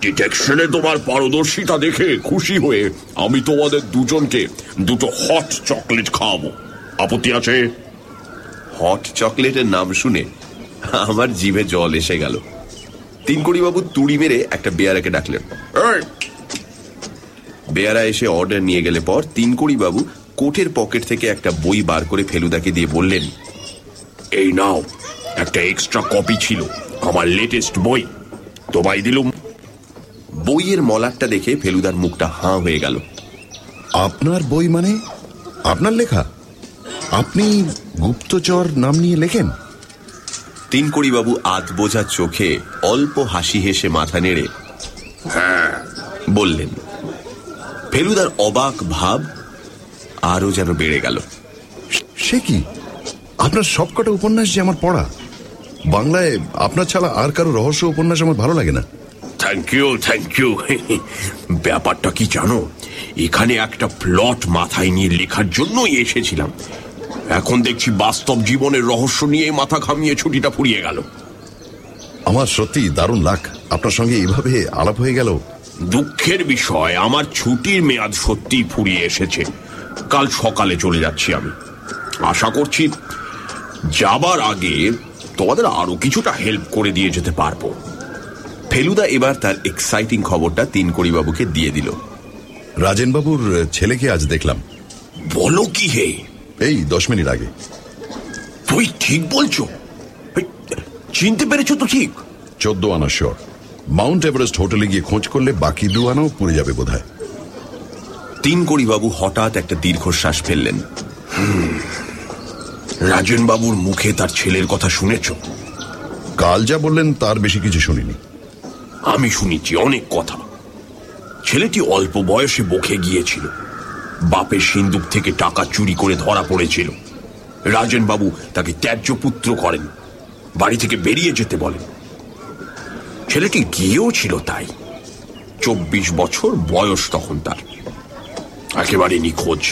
ডিটেকশনে তোমার পারদর্শিতা দেখে খুশি হয়ে আমি তোমাদের দুজনকে দুটো হট চকলেট খাওয়াবো। আপত্তি আছে? হট চকলেটের নাম শুনে আমার জিভে জল এসে গেল। তিন বাবু তুড়ি মেরে একটা বেয়ারাকে ডাকলেন বেয়ারা এসে অর্ডার নিয়ে গেলে পর বাবু কোটের পকেট থেকে একটা বই বার করে ফেলুদাকে দিয়ে বললেন এই নাও একটা এক্সট্রা কপি ছিল আমার লেটেস্ট বই। তোমায় দিলুম। বইয়ের মলারটা দেখে ফেলুদার মুখটা হাঁ হয়ে গেল। আপনার বই মানে? আপনার লেখা? আপনি গুপ্তচর নাম নিয়ে লেখেন? তিন বাবু আত বোঝা চোখে অল্প হাসি হেসে মাথা নেড়ে হ্যাঁ বললেন। ফেলুদার অবাক ভাব আরও যেন বেড়ে গেল। সে কি? আপনার সবকটা উপন্যাস যে আমার পড়া বাংলায় আপনার ছাড়া আর কারও রহস্য উপন্যাস আমার ভালো লাগে না। থ্যাংক ইউ থ্যাংক ইউ ব্যাপারটা কি জানো? এখানে একটা প্লট মাথায় নিয়ে লেখার জন্যই এসেছিলাম। এখন দেখছি বাস্তব জীবনের রহস্য নিয়ে মাথা ঘামিয়ে ছুটিটা ফুরিয়ে গেল। আমার সত্যি দারুণ লাখ। আপনার সঙ্গে এভাবে আলাপ হয়ে গেল দুঃখের বিষয় আমার ছুটির মেয়াদ সত্যিই ফুরিয়ে এসেছে। কাল সকালে চলে যাচ্ছি আমি। আশা করছি যাবার আগে তোমাদের আরও কিছুটা হেল্প করে দিয়ে যেতে পারব। ফেলুদা এবার তার এক্সাইটিং খবরটা তিন বাবুকে দিয়ে দিল। রাজেনবাবুর ছেলেকে আজ দেখলাম। বলো কি হে? এই দশ মিনিট আগে। তুই ঠিক বলছো? চিনতে পেরেছ তো ঠিক? চোদ্দ আনা শর মাউন্ট এভারেস্ট হোটেলে গিয়ে খোঁজ করলে বাকি দু আনাও পড়ে যাবে বোধহয়। তিন বাবু হঠাৎ একটা দীর্ঘশ্বাস ফেললেন। রাজেন বাবুর মুখে তার ছেলের কথা শুনেছ? কাল যা বললেন তার বেশি কিছু শুনিনি। আমি শুনেছি অনেক কথা। ছেলেটি অল্প বয়সে বকে গিয়েছিল। বাপের সিন্দুক থেকে টাকা চুরি করে ধরা পড়েছিল। রাজেন বাবু তাকে ত্যায্য পুত্র করেন। বাড়ি থেকে বেরিয়ে যেতে বলেন। ছেলেটি গিয়েও ছিল তাই। চব্বিশ বছর বয়স তখন তার। একেবারে নিখোঁজ।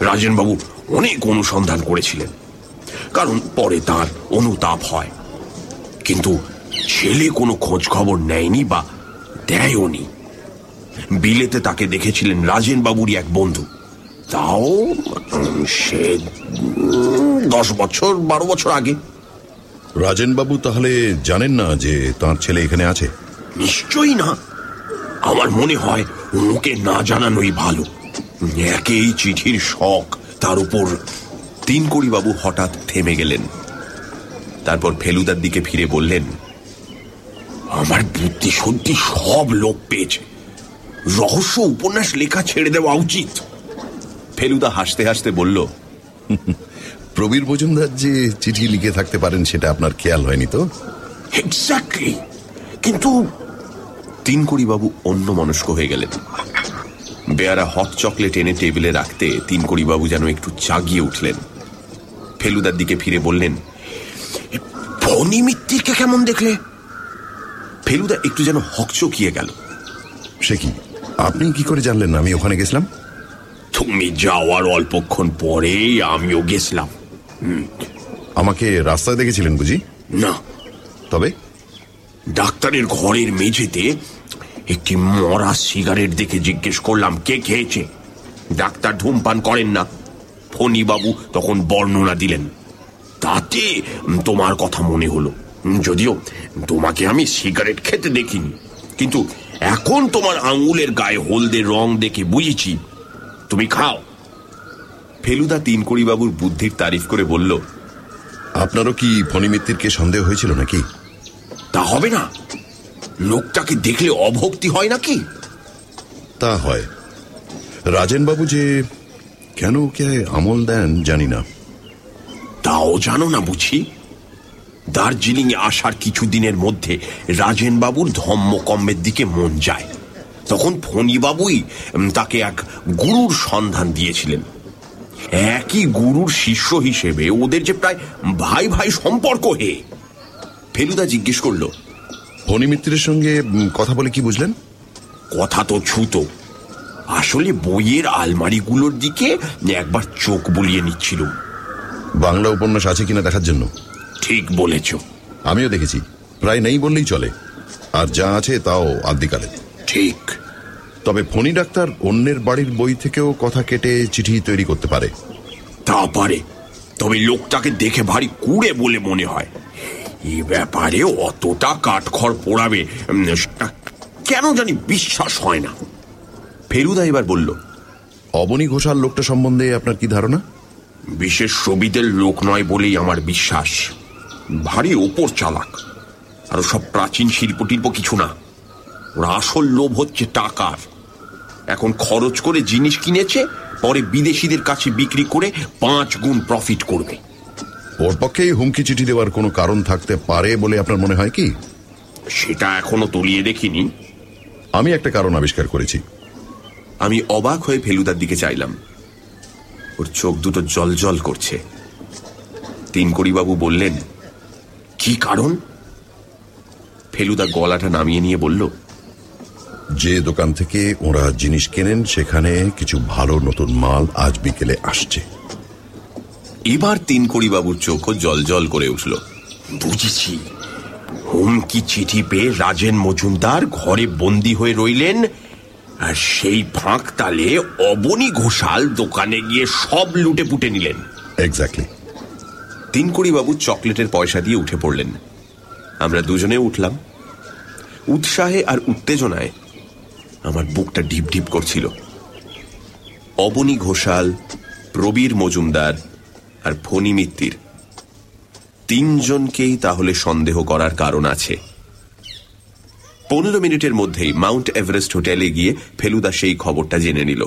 রাজেনবাবু অনেক অনুসন্ধান করেছিলেন, কারণ পরে তার অনুতাপ হয়। কিন্তু ছেলে কোনো খোঁজ খবর নেয়নি বা দেয়ওনি। বিলেতে তাকে দেখেছিলেন রাজেন বাবুরই এক বন্ধু। তাও সে দশ বছর, বারো বছর আগে। রাজেনবাবু তাহলে জানেন না যে তার ছেলে এখানে আছে? নিশ্চয়ই না। আমার মনে হয় ওকে না জানানোই ভালো। একেই চিঠির শখ তার উপর। তিন বাবু হঠাৎ থেমে গেলেন। তারপর ফেলুদার দিকে ফিরে বললেন, আমার বুদ্ধি সত্যি সব লোক পেয়েছে। রহস্য উপন্যাস লেখা ছেড়ে দেওয়া উচিত। ফেলুদা হাসতে হাসতে বলল প্রবীর মজুমদার যে চিঠি লিখে থাকতে পারেন সেটা আপনার খেয়াল হয়নি তো? এক্স্যাক্টলি কিন্তু তিন বাবু অন্য মনস্ক হয়ে গেলেন। বেয়ারা হট চকলেট এনে টেবিলে রাখতে তিন বাবু যেন একটু চাগিয়ে উঠলেন। ফেলুদার দিকে ফিরে বললেন ফণি মিত্তিরকে কেমন দেখলে? ফেলুদা একটু যেন হকচকিয়ে গেল। সে কি? আপনি কি করে জানলেন আমি ওখানে গেছিলাম? তুমি যাওয়ার অল্পক্ষণ পরেই আমিও গেছিলাম। আমাকে রাস্তায় দেখেছিলেন বুঝি? না। তবে? ডাক্তারের ঘরের মেঝেতে একটি মরা সিগারেট দেখে জিজ্ঞেস করলাম কে খেয়েছে? ডাক্তার ধূমপান করেন না। ফণি বাবু তখন বর্ণনা দিলেন তাতে তোমার কথা মনে হলো। যদিও তোমাকে আমি সিগারেট খেতে দেখিনি কিন্তু এখন তোমার আঙুলের গায়ে হলদে রং দেখে বুঝেছি। তুমি খাও। ফেলুদা তিন বাবুর বুদ্ধির তারিফ করে বলল আপনারও কি ফণি মিত্তিরকে সন্দেহ হয়েছিল নাকি? তা হবে না। লোকটাকে দেখলে অভক্তি হয় নাকি? তা হয়। রাজেনবাবু যে কেন ওকে আমল দেন জানি না। তাও জানো না বুঝি? দার্জিলিং এ আসার কিছুদিনের মধ্যে রাজেন বাবুর ধম্মকম্মের দিকে মন যায়। তখন ফণিবাবুই তাকে এক গুরুর সন্ধান দিয়েছিলেন। একই গুরুর শিষ্য হিসেবে ওদের যে প্রায় ভাই ভাই সম্পর্ক হে। ফেলুদা জিজ্ঞেস করল ফণি মিত্তিরের সঙ্গে কথা বলে কি বুঝলেন? কথা তো ছুতো। আসলে বইয়ের আলমারিগুলোর দিকে একবার চোখ বুলিয়ে নিচ্ছিল। বাংলা উপন্যাস আছে কিনা দেখার জন্য? ঠিক বলেছ। আমিও দেখেছি। প্রায় নেই বললেই চলে। আর যা আছে তাও আদ্যিকালে। ঠিক। তবে ফণি ডাক্তার অন্যের বাড়ির বই থেকেও কথা কেটে চিঠি তৈরি করতে পারে। তা পারে। তবে লোকটাকে দেখে ভারী কুড়ে বলে মনে হয়। এ ব্যাপারে অতটা কাঠখড় পোড়াবে কেন জানি বিশ্বাস হয় না। ফেরুদা এবার বলল অবনী ঘোষাল লোকটা সম্বন্ধে আপনার কি ধারণা? বিশেষ সবিদের লোক নয় বলেই আমার বিশ্বাস। ভারী ওপর চালাক। আর সব প্রাচীন শিল্প টিল্প কিছু না। ওরা আসল লোভ হচ্ছে টাকার। এখন খরচ করে জিনিস কিনেছে পরে বিদেশিদের কাছে বিক্রি করে পাঁচ গুণ প্রফিট করবে। ওর পক্ষেই হুমকি চিঠি দেওয়ার কোনো কারণ থাকতে পারে বলে আপনার মনে হয় কি? সেটা এখনও তলিয়ে দেখিনি। আমি একটা কারণ আবিষ্কার করেছি। আমি অবাক হয়ে ফেলুদার দিকে চাইলাম। ওর চোখ দুটো জল জল করছে। তিন বাবু বললেন কি কারণ? ফেলুদা গলাটা নামিয়ে নিয়ে বলল যে দোকান থেকে ওরা জিনিস কেনেন সেখানে কিছু ভালো নতুন মাল আজ বিকেলে আসছে। এবার তিন বাবুর চোখও জল জল করে উঠল। বুঝেছি। হুমকি চিঠি পেয়ে রাজেন মজুমদার ঘরে বন্দি হয়ে রইলেন আর সেই ফাঁক তালে অবনী ঘোষাল দোকানে গিয়ে সব লুটে পুটে নিলেন। এক্স্যাক্টলি তিন বাবু চকলেটের পয়সা দিয়ে উঠে পড়লেন। আমরা দুজনে উঠলাম। উৎসাহে আর উত্তেজনায় আমার বুকটা ঢিপ ঢিপ করছিল। অবনী ঘোষাল, প্রবীর মজুমদার আর ফণি মিত্তির। তিনজনকেই তাহলে সন্দেহ করার কারণ আছে। পনেরো মিনিটের মধ্যেই মাউন্ট এভারেস্ট হোটেলে গিয়ে ফেলুদা সেই খবরটা জেনে নিল।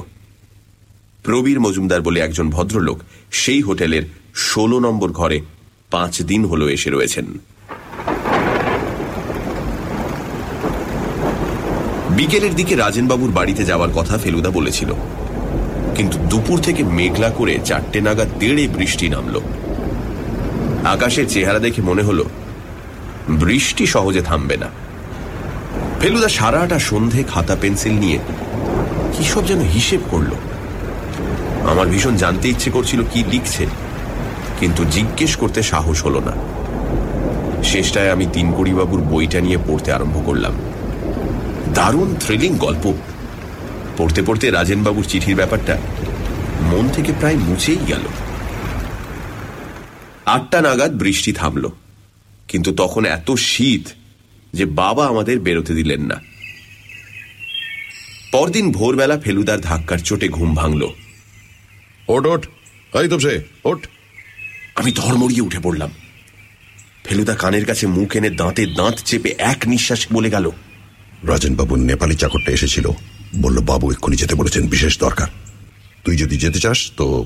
প্রবীর মজুমদার বলে একজন ভদ্রলোক সেই হোটেলের ষোলো নম্বর ঘরে পাঁচ দিন হলো এসে রয়েছেন। বিকেলের দিকে রাজেনবাবুর বাড়িতে যাওয়ার কথা ফেলুদা বলেছিল। কিন্তু দুপুর থেকে মেঘলা করে চারটে নাগাদ দেড়ে বৃষ্টি নামল। আকাশের চেহারা দেখে মনে হলো, বৃষ্টি সহজে থামবে না। ফেলুদা সারাটা সন্ধে খাতা পেন্সিল নিয়ে কি সব যেন হিসেব করল। আমার ভীষণ জানতে ইচ্ছে করছিল কি লিখছে কিন্তু জিজ্ঞেস করতে সাহস হলো না। শেষটায় আমি তিনকড়িবাবুর বইটা নিয়ে পড়তে আরম্ভ করলাম। দারুণ থ্রিলিং গল্প। পড়তে পড়তে রাজেনবাবুর চিঠির ব্যাপারটা মন থেকে প্রায় মুছেই গেল। আটটা নাগাদ বৃষ্টি থামল কিন্তু তখন এত শীত যে বাবা আমাদের বেরোতে দিলেন না। পরদিন ভোরবেলা ফেলুদার ধাক্কার চোটে ঘুম ভাঙল। ওট ওট তো সে ওট আমি ধর্মড়িয়ে উঠে পড়লাম। ফেলুদা কানের কাছে মুখ এনে দাঁতে দাঁত চেপে এক নিঃশ্বাসে বলে গেল রাজেনবাবুর নেপালি চাকরটা এসেছিল। বলল, বাবু, এক্ষুনি যেতে বলেছেন, বিশেষ দরকার। তুই যদি যেতে চাস, তো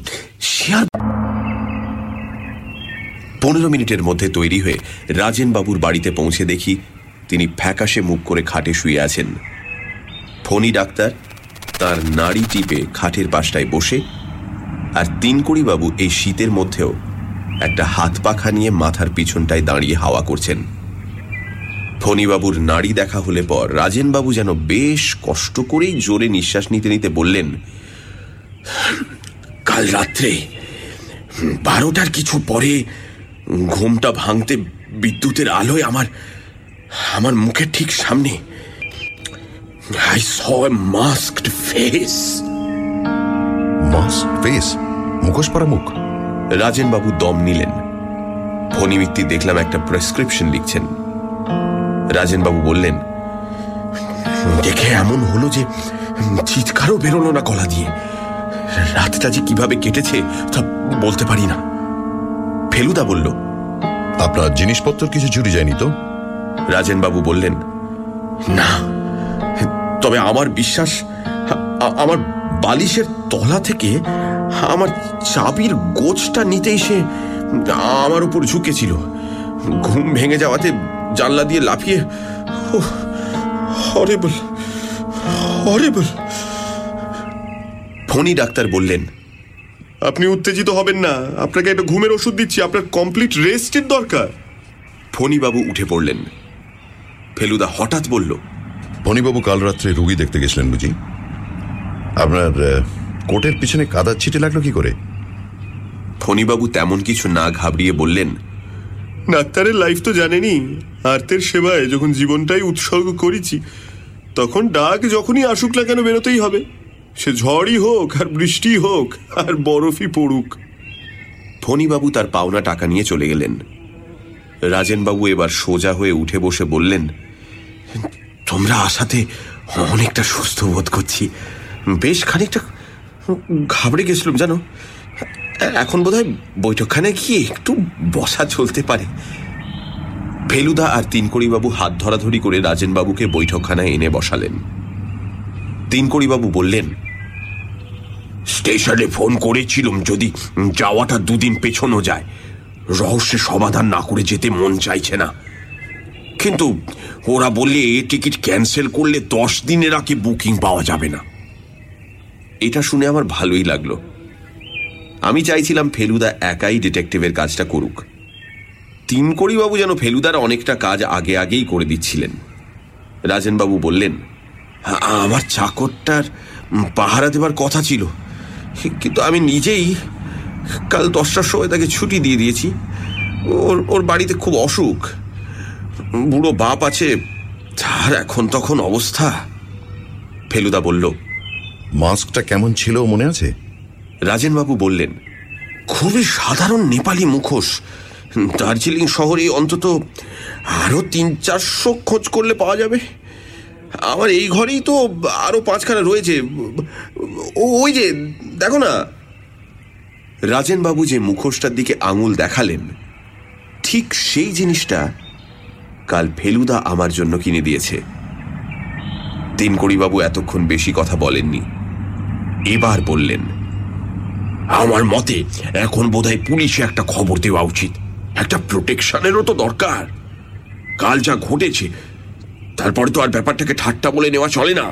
পনেরো মিনিটের মধ্যে তৈরি হয়ে রাজেন বাবুর বাড়িতে পৌঁছে দেখি তিনি ফ্যাকাশে মুখ করে খাটে শুয়ে আছেন। ফণি ডাক্তার তার নাড়ি টিপে খাটের পাশটায় বসে আর বাবু এই শীতের মধ্যেও একটা হাত পাখা নিয়ে মাথার পিছনটায় দাঁড়িয়ে হাওয়া করছেন। ফণিবাবুর নাড়ি দেখা হলে পর রাজেনবাবু যেন বেশ কষ্ট করেই জোরে নিঃশ্বাস নিতে নিতে বললেন কাল রাত্রে বারোটার কিছু পরে ঘুমটা ভাঙতে বিদ্যুতের আলোয় আমার আমার মুখের ঠিক সামনে I saw masked face. Mask face? মুখোশ পরা মুখ। রাজেনবাবু দম নিলেন। ফণিমিত্তি দেখলাম একটা প্রেসক্রিপশন লিখছেন। রাজেনবাবু বললেন দেখে এমন হলো যে চিৎকারও বেরোলো না গলা দিয়ে। রাতটা যে কীভাবে কেটেছে তা বলতে পারি না। ফেলুদা বলল আপনার জিনিসপত্র কিছু চুরি যায়নি তো? রাজেনবাবু বললেন না তবে আমার বিশ্বাস আমার বালিশের তলা থেকে আমার চাবির গোছটা নিতেই সে আমার উপর ঝুঁকেছিল। ঘুম ভেঙে যাওয়াতে জানলা দিয়ে লাফিয়ে হরেবল হরেবল ফণি ডাক্তার বললেন আপনি উত্তেজিত হবেন না আপনাকে একটা ঘুমের ওষুধ দিচ্ছি আপনার কমপ্লিট রেস্টের দরকার। ফণিবাবু উঠে পড়লেন। ফেলুদা হঠাৎ বলল ফণিবাবু কাল রাত্রে রুগী দেখতে গেছিলেন বুঝি? আপনার কোটের পিছনে কাদার ছিটে লাগল কি করে? ফণিবাবু তেমন কিছু না ঘাবড়িয়ে বললেন ডাক্তারের লাইফ তো জানেনি আর্তের সেবায় যখন জীবনটাই উৎসর্গ করেছি, তখন ডাক যখনই আসুক না কেন বেরোতেই হবে। সে ঝড়ই হোক, আর বৃষ্টি হোক, আর বরফই পড়ুক। ফণিবাবু তার পাওনা টাকা নিয়ে চলে গেলেন। রাজেনবাবু এবার সোজা হয়ে উঠে বসে বললেন, তোমরা আসাতে অনেকটা সুস্থ বোধ করছি। বেশ খানিকটা ঘাবড়ে গেছিলাম, জানো? এখন বোধহয় বৈঠকখানে গিয়ে একটু বসা চলতে পারে। ফেলুদা আর তিনকড়িবাবু হাত ধরাধরি করে রাজেনবাবুকে বৈঠকখানায় এনে বসালেন। তিনকড়িবাবু বললেন, স্টেশনে ফোন করেছিলাম যদি যাওয়াটা দুদিন পেছনো যায়। রহস্যের সমাধান না করে যেতে মন চাইছে না। কিন্তু ওরা বললে এ টিকিট ক্যান্সেল করলে দশ দিনের আগে বুকিং পাওয়া যাবে না। এটা শুনে আমার ভালোই লাগল। আমি চাইছিলাম ফেলুদা একাই ডিটেকটিভের কাজটা করুক। তিনকড়িবাবু যেন ফেলুদার অনেকটা কাজ আগে আগেই করে দিচ্ছিলেন। রাজেনবাবু বললেন "আ- আমার চাকরটার পাহারা দেবার কথা ছিল। কিন্তু আমি নিজেই কাল দশটার সময় তাকে ছুটি দিয়ে দিয়েছি। ওর ওর বাড়িতে খুব অসুখ। বুড়ো বাপ আছে তার এখন তখন অবস্থা। ফেলুদা বলল মাস্কটা কেমন ছিল মনে আছে? রাজেনবাবু বললেন খুবই সাধারণ নেপালি মুখোশ। দার্জিলিং শহরে অন্তত আরও তিন চারশো খোঁজ করলে পাওয়া যাবে। আমার এই ঘরেই তো আরও পাঁচখানা রয়েছে। ওই যে, দেখো না। রাজেনবাবু যে মুখোশটার দিকে আঙুল দেখালেন, ঠিক সেই জিনিসটা কাল ফেলুদা আমার জন্য কিনে দিয়েছে। তিনকড়িবাবু এতক্ষণ বেশি কথা বলেননি। এবার বললেন, আমার মতে এখন বোধহয় পুলিশে একটা খবর দেওয়া উচিত। একটা প্রোটেকশনেরও তো দরকার। কাল যা ঘটেছে, তারপরে তো আর ব্যাপারটাকে ঠাট্টা বলে নেওয়া চলে না।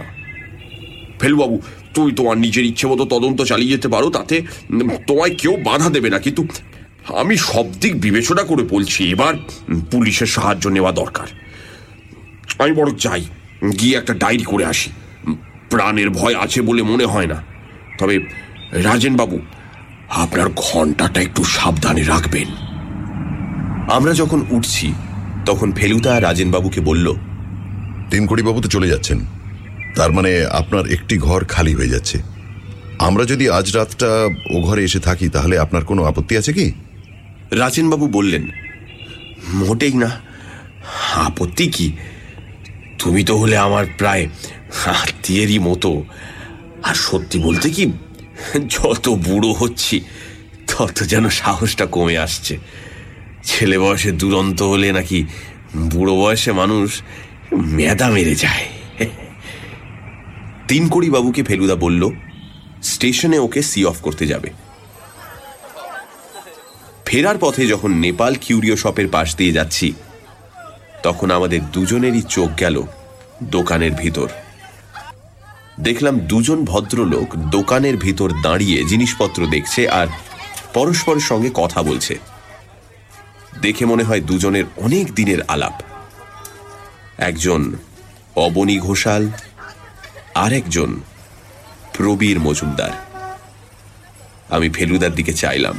ফেলুবাবু তুই তোমার নিজের ইচ্ছে মতো তদন্ত চালিয়ে যেতে পারো, তাতে তোমায় কেউ বাধা দেবে না। কিন্তু আমি সব দিক বিবেচনা করে বলছি, এবার পুলিশের সাহায্য নেওয়া দরকার। আমি বড় চাই গিয়ে একটা ডায়েরি করে আসি। প্রাণের ভয় আছে বলে মনে হয় না। তবে রাজেন বাবু আপনার ঘন্টাটা একটু সাবধানে রাখবেন। আমরা যখন উঠছি তখন ফেলুদা রাজেনবাবুকে বলল বাবু তো চলে যাচ্ছেন। তার মানে আপনার একটি ঘর খালি হয়ে যাচ্ছে। আমরা যদি আজ রাতটা ও ঘরে এসে থাকি তাহলে আপনার কোনো আপত্তি আছে কি? রাজেনবাবু বললেন মোটেই না। আপত্তি কি? তুমি তো হলে আমার প্রায় আত্মীয়েরই মতো। আর সত্যি বলতে কি যত বুড়ো হচ্ছি তত যেন সাহসটা কমে আসছে। ছেলে বয়সে দুরন্ত হলে নাকি বুড়ো বয়সে মানুষ মেদা মেরে যায়। তিন কড়ি বাবুকে ফেলুদা বলল, স্টেশনে ওকে সি অফ করতে যাবে। ফেরার পথে যখন নেপাল কিউরিও শপের পাশ দিয়ে যাচ্ছি, তখন আমাদের দুজনেরই চোখ গেল দোকানের ভিতর। দেখলাম দুজন ভদ্রলোক দোকানের ভিতর দাঁড়িয়ে জিনিসপত্র দেখছে আর পরস্পরের সঙ্গে কথা বলছে। দেখে মনে হয় দুজনের অনেক দিনের আলাপ। একজন অবনী ঘোষাল আর একজন প্রবীর মজুমদার। আমি ফেলুদার দিকে চাইলাম।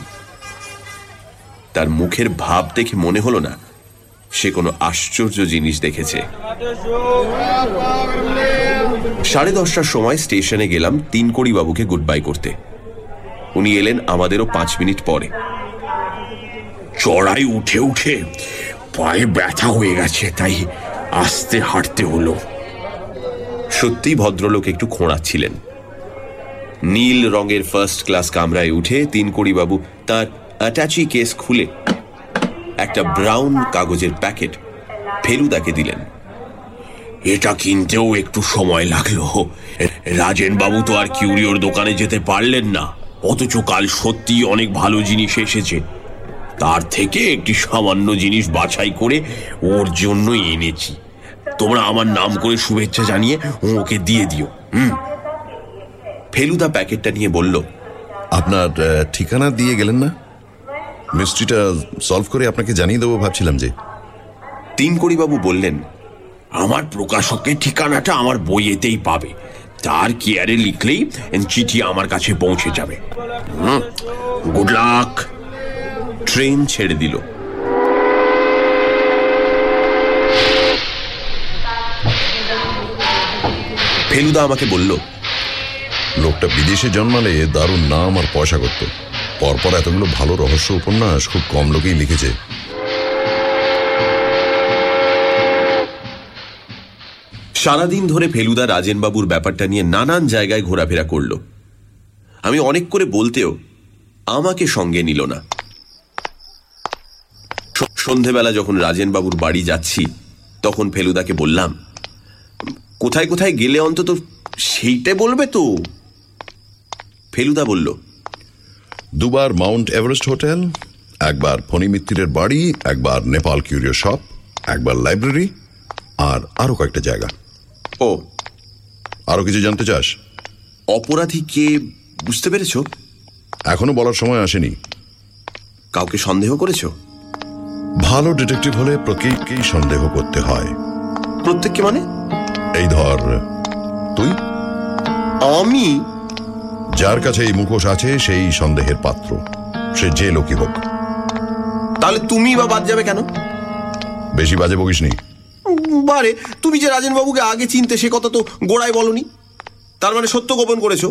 তার মুখের ভাব দেখে মনে হলো না, সে কোনো আশ্চর্য জিনিস দেখেছে। সাড়ে দশটার সময় স্টেশনে গেলাম তিন বাবুকে গুড বাই করতে। উনি এলেন আমাদেরও পাঁচ মিনিট পরে। চড়াই উঠে উঠে পায়ে ব্যথা হয়ে গেছে তাই আস্তে হাঁটতে হলো। সত্যি ভদ্রলোক একটু খোঁড়াচ্ছিলেন নীল রঙের ফার্স্ট ক্লাস কামরায় উঠে তিন বাবু তার অ্যাটাচি কেস খুলে একটা ব্রাউন কাগজের প্যাকেট ফেলুদাকে দিলেন। এটা কিনতেও একটু সময় লাগল। রাজেন বাবু তো আর কিউরিওর দোকানে যেতে পারলেন না। অথচ কাল সত্যি অনেক ভালো জিনিস এসেছে। তার থেকে একটি সামান্য জিনিস বাছাই করে ওর জন্য এনেছি। তোমরা আমার নাম করে শুভেচ্ছা জানিয়ে ওকে দিয়ে দিও হুম? ফেলুদা প্যাকেটটা নিয়ে বলল আপনার ঠিকানা দিয়ে গেলেন না? মিস্ট্রিটা সলভ করে আপনাকে জানিয়ে দেবো ভাবছিলাম যে। তিন বাবু বললেন আমার প্রকাশকের ঠিকানাটা আমার বইয়েতেই পাবে। তার কেয়ারে লিখলেই চিঠি আমার কাছে পৌঁছে যাবে। গুড লাক ট্রেন ছেড়ে দিল। ফেলুদা আমাকে বলল, লোকটা বিদেশে জন্মালে দারুণ নাম আর পয়সা করত। পরপর এতগুলো ভালো রহস্য উপন্যাস খুব কম লোকেই লিখেছে। সারাদিন ধরে ফেলুদা রাজেনবাবুর ব্যাপারটা নিয়ে নানান জায়গায় ঘোরাফেরা করল। আমি অনেক করে বলতেও আমাকে সঙ্গে নিল না। সন্ধেবেলা যখন রাজেনবাবুর বাড়ি যাচ্ছি তখন ফেলুদাকে বললাম কোথায় কোথায় গেলে অন্তত সেইটা বলবে তো? ফেলুদা বলল দুবার মাউন্ট এভারেস্ট হোটেল একবার ফণি মিত্তিরের বাড়ি একবার নেপাল কিউরিও শপ একবার লাইব্রেরি আর আরও কয়েকটা জায়গা। ও। আরও কিছু জানতে চাস? অপরাধী কে বুঝতে পেরেছ? এখনও বলার সময় আসেনি। কাউকে সন্দেহ করেছ? ভালো ডিটেকটিভ হলে প্রত্যেককেই সন্দেহ করতে হয়। প্রত্যেককে মানে? এই ধর তুই? আমি? যার কাছে এই মুখোশ আছে সেই সন্দেহের পাত্র। সে যে লোকই হোক। তাহলে তুমি বা বাদ যাবে কেন? বেশি বাজে বকিসনি। বারে তুমি যে রাজেন বাবুকে আগে চিনতে সে কথা তো গোড়ায় বলনি। তার মানে সত্য গোপন করেছ।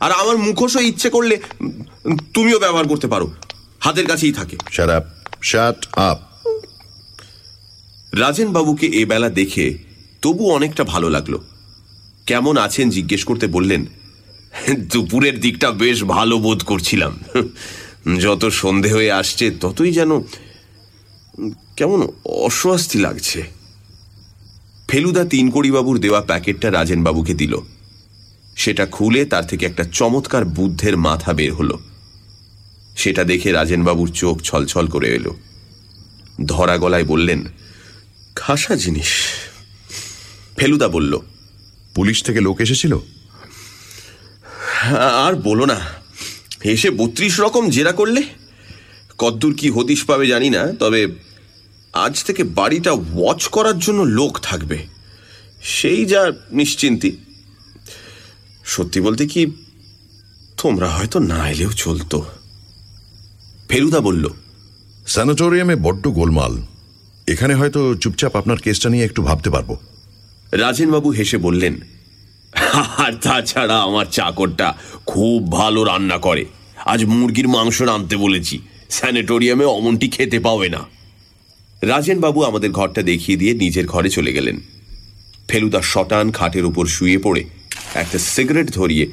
আর আমার মুখোশও ইচ্ছে করলে তুমিও ব্যবহার করতে পারো। হাতের কাছেই থাকে। আপ শাট আপ রাজেন বাবুকে এ বেলা দেখে তবু অনেকটা ভালো লাগল। কেমন আছেন জিজ্ঞেস করতে বললেন, দুপুরের দিকটা বেশ ভালো বোধ করছিলাম। যত সন্ধে হয়ে আসছে, ততই যেন কেমন অস্বস্তি লাগছে। ফেলুদা তিন বাবুর দেওয়া প্যাকেটটা রাজেন বাবুকে দিল। সেটা খুলে তার থেকে একটা চমৎকার বুদ্ধের মাথা বের হলো। সেটা দেখে রাজেনবাবুর চোখ ছলছল করে এলো। ধরা গলায় বললেন, খাসা জিনিস। ফেলুদা বলল, পুলিশ থেকে লোক এসেছিল? আর বলো না, এসে বত্রিশ রকম জেরা করলে? কদ্দূর কি হদিশ পাবে জানি না, তবে আজ থেকে বাড়িটা ওয়াচ করার জন্য লোক থাকবে। সেই যা নিশ্চিন্তি। সত্যি বলতে কি, তোমরা হয়তো না এলেও চলতো। ফেলুদা বলল স্যানাটোরিয়ামে বড্ড গোলমাল। এখানে হয়তো চুপচাপ আপনার কেসটা নিয়ে একটু ভাবতে পারব। রাজেনবাবু হেসে বললেন আর তাছাড়া আমার চাকরটা খুব ভালো রান্না করে। আজ মুরগির মাংস রাঁধতে বলেছি। স্যানিটোরিয়ামে অমনটি খেতে পাবে না। রাজেনবাবু আমাদের ঘরটা দেখিয়ে দিয়ে নিজের ঘরে চলে গেলেন। ফেলুদা শটান খাটের উপর শুয়ে পড়ে একটা সিগারেট ধরিয়ে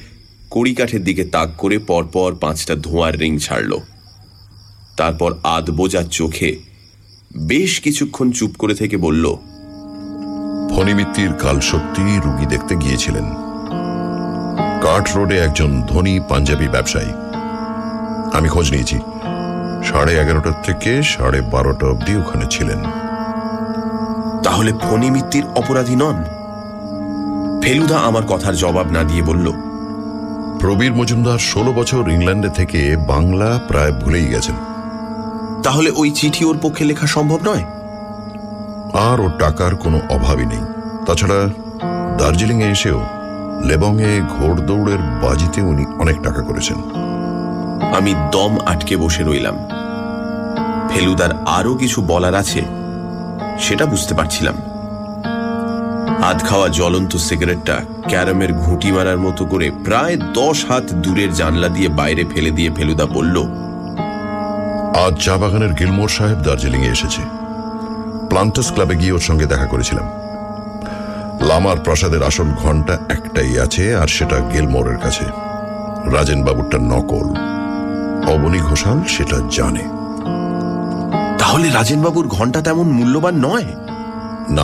কড়িকাঠের দিকে তাক করে পরপর পাঁচটা ধোঁয়ার রিং ছাড়ল। তারপর আধ বোজার চোখে বেশ কিছুক্ষণ চুপ করে থেকে বলল ফণিমিত্তির কাল সত্যি রুগী দেখতে গিয়েছিলেন। কাঠ রোডে একজন ধনী পাঞ্জাবি ব্যবসায়ী। আমি খোঁজ নিয়েছি। সাড়ে এগারোটার থেকে সাড়ে বারোটা অবধি ওখানে ছিলেন। তাহলে ফণি মিত্তির অপরাধী নন? ফেলুদা আমার কথার জবাব না দিয়ে বলল প্রবীর মজুমদার ষোলো বছর ইংল্যান্ডে থেকে বাংলা প্রায় ভুলেই গেছেন। তাহলে ওই চিঠি ওর পক্ষে লেখা সম্ভব নয়? আর ওর টাকার কোনো অভাবই নেই। তাছাড়া দার্জিলিংয়ে এসেও লেবংয়ে ঘোড়দৌড়ের বাজিতে উনি অনেক টাকা করেছেন। আমি দম আটকে বসে রইলাম। ফেলুদার আরও কিছু বলার আছে সেটা বুঝতে পারছিলাম। হাত খাওয়া জ্বলন্ত সিগারেটটা ক্যারামের ঘুঁটি মারার মতো করে প্রায় দশ হাত দূরের জানলা দিয়ে বাইরে ফেলে দিয়ে ফেলুদা বলল আজ চা বাগানের গিলমোর সাহেব দার্জিলিংয়ে এসেছে। প্লান্টাস ক্লাবে গিয়ে ওর সঙ্গে দেখা করেছিলাম। লামার প্রাসাদের আসল ঘণ্টা একটাই আছে আর সেটা গিলমোরের কাছে। রাজেন বাবুরটা নকল। অবনী ঘোষাল সেটা জানে। তাহলে রাজেনবাবুর ঘণ্টা তেমন মূল্যবান নয়? না।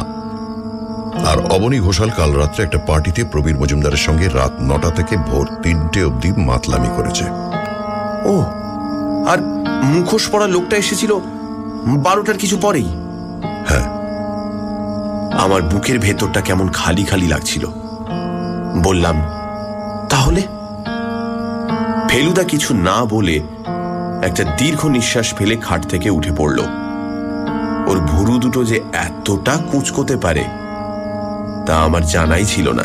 আর অবনী ঘোষাল কাল রাত্রে একটা পার্টিতে প্রবীর মজুমদারের সঙ্গে রাত নটা থেকে ভোর তিনটে অবধি মাতলামি করেছে। ও আর মুখোশ পড়া লোকটা এসেছিল বারোটার কিছু পরেই। হ্যাঁ। আমার বুকের ভেতরটা কেমন খালি খালি লাগছিল। বললাম, তাহলে? ফেলুদা কিছু না বলে একটা দীর্ঘ নিঃশ্বাস ফেলে খাট থেকে উঠে পড়ল। ওর ভুরু দুটো যে এতটা কুচকোতে পারে, তা আমার জানাই ছিল না।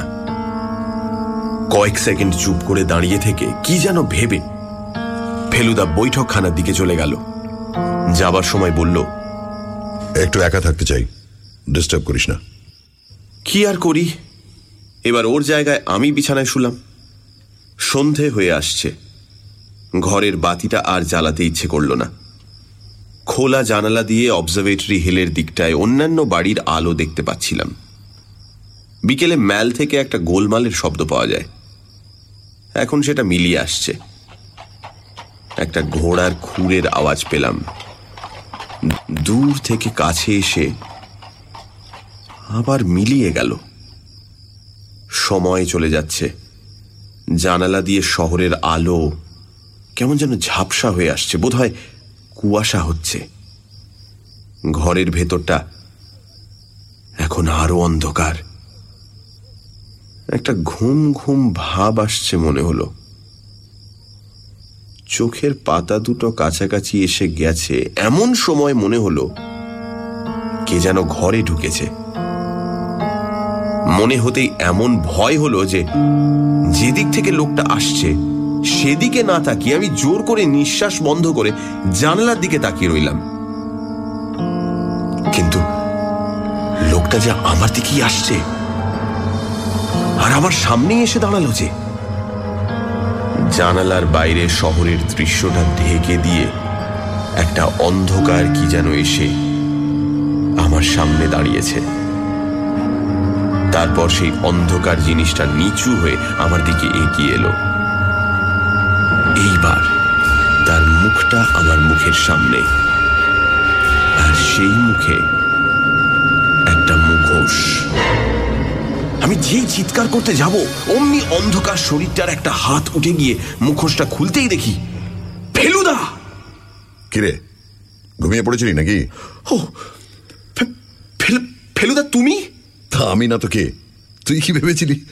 কয়েক সেকেন্ড চুপ করে দাঁড়িয়ে থেকে কি যেন ভেবে ফেলুদা বৈঠকখানার দিকে চলে গেল। যাবার সময় বলল একটু একা থাকতে চাই ডিস্টার্ব করিস না। কি আর করি? এবার ওর জায়গায় আমি বিছানায় শুলাম। সন্ধে হয়ে আসছে। ঘরের বাতিটা আর জ্বালাতে ইচ্ছে করল না। খোলা জানালা দিয়ে অবজারভেটরি হিলের দিকটায় অন্যান্য বাড়ির আলো দেখতে পাচ্ছিলাম। বিকেলে ম্যাল থেকে একটা গোলমালের শব্দ পাওয়া যায়। এখন সেটা মিলিয়ে আসছে। একটা ঘোড়ার খুরের আওয়াজ পেলাম। দূর থেকে কাছে এসে আবার মিলিয়ে গেল। সময় চলে যাচ্ছে। জানালা দিয়ে শহরের আলো কেমন যেন ঝাপসা হয়ে আসছে। বোধহয় কুয়াশা হচ্ছে। ঘরের ভেতরটা এখন আরও অন্ধকার। একটা ঘুম ঘুম ভাব আসছে মনে হলো। চোখের পাতা দুটো কাছাকাছি এসে গেছে। এমন সময় মনে হলো, কে যেন ঘরে ঢুকেছে। মনে হতেই এমন ভয় হলো যে, যেদিক থেকে লোকটা আসছে, সেদিকে না তাকিয়ে আমি জোর করে নিঃশ্বাস বন্ধ করে জানলার দিকে তাকিয়ে রইলাম। কিন্তু লোকটা যে আমার দিকেই আসছে, আর আমার সামনেই এসে দাঁড়াল যে জানালার বাইরে শহরের দৃশ্যটা ঢেকে দিয়ে একটা অন্ধকার কি যেন এসে আমার সামনে দাঁড়িয়েছে। তারপর সেই অন্ধকার জিনিসটা নিচু হয়ে আমার দিকে এগিয়ে এলো। এইবার তার মুখটা আমার মুখের সামনে। আর সেই মুখে আমি যেই চিৎকার করতে যাব অমনি অন্ধকার শরীরটার একটা হাত উঠে গিয়ে মুখোশটা খুলতেই দেখি। ফেলুদা! কিরে? ঘুমিয়ে পড়েছিলি নাকি? ও ফেলুদা তুমি? তা আমি না তো কে? তুই কি ভেবেছিলি?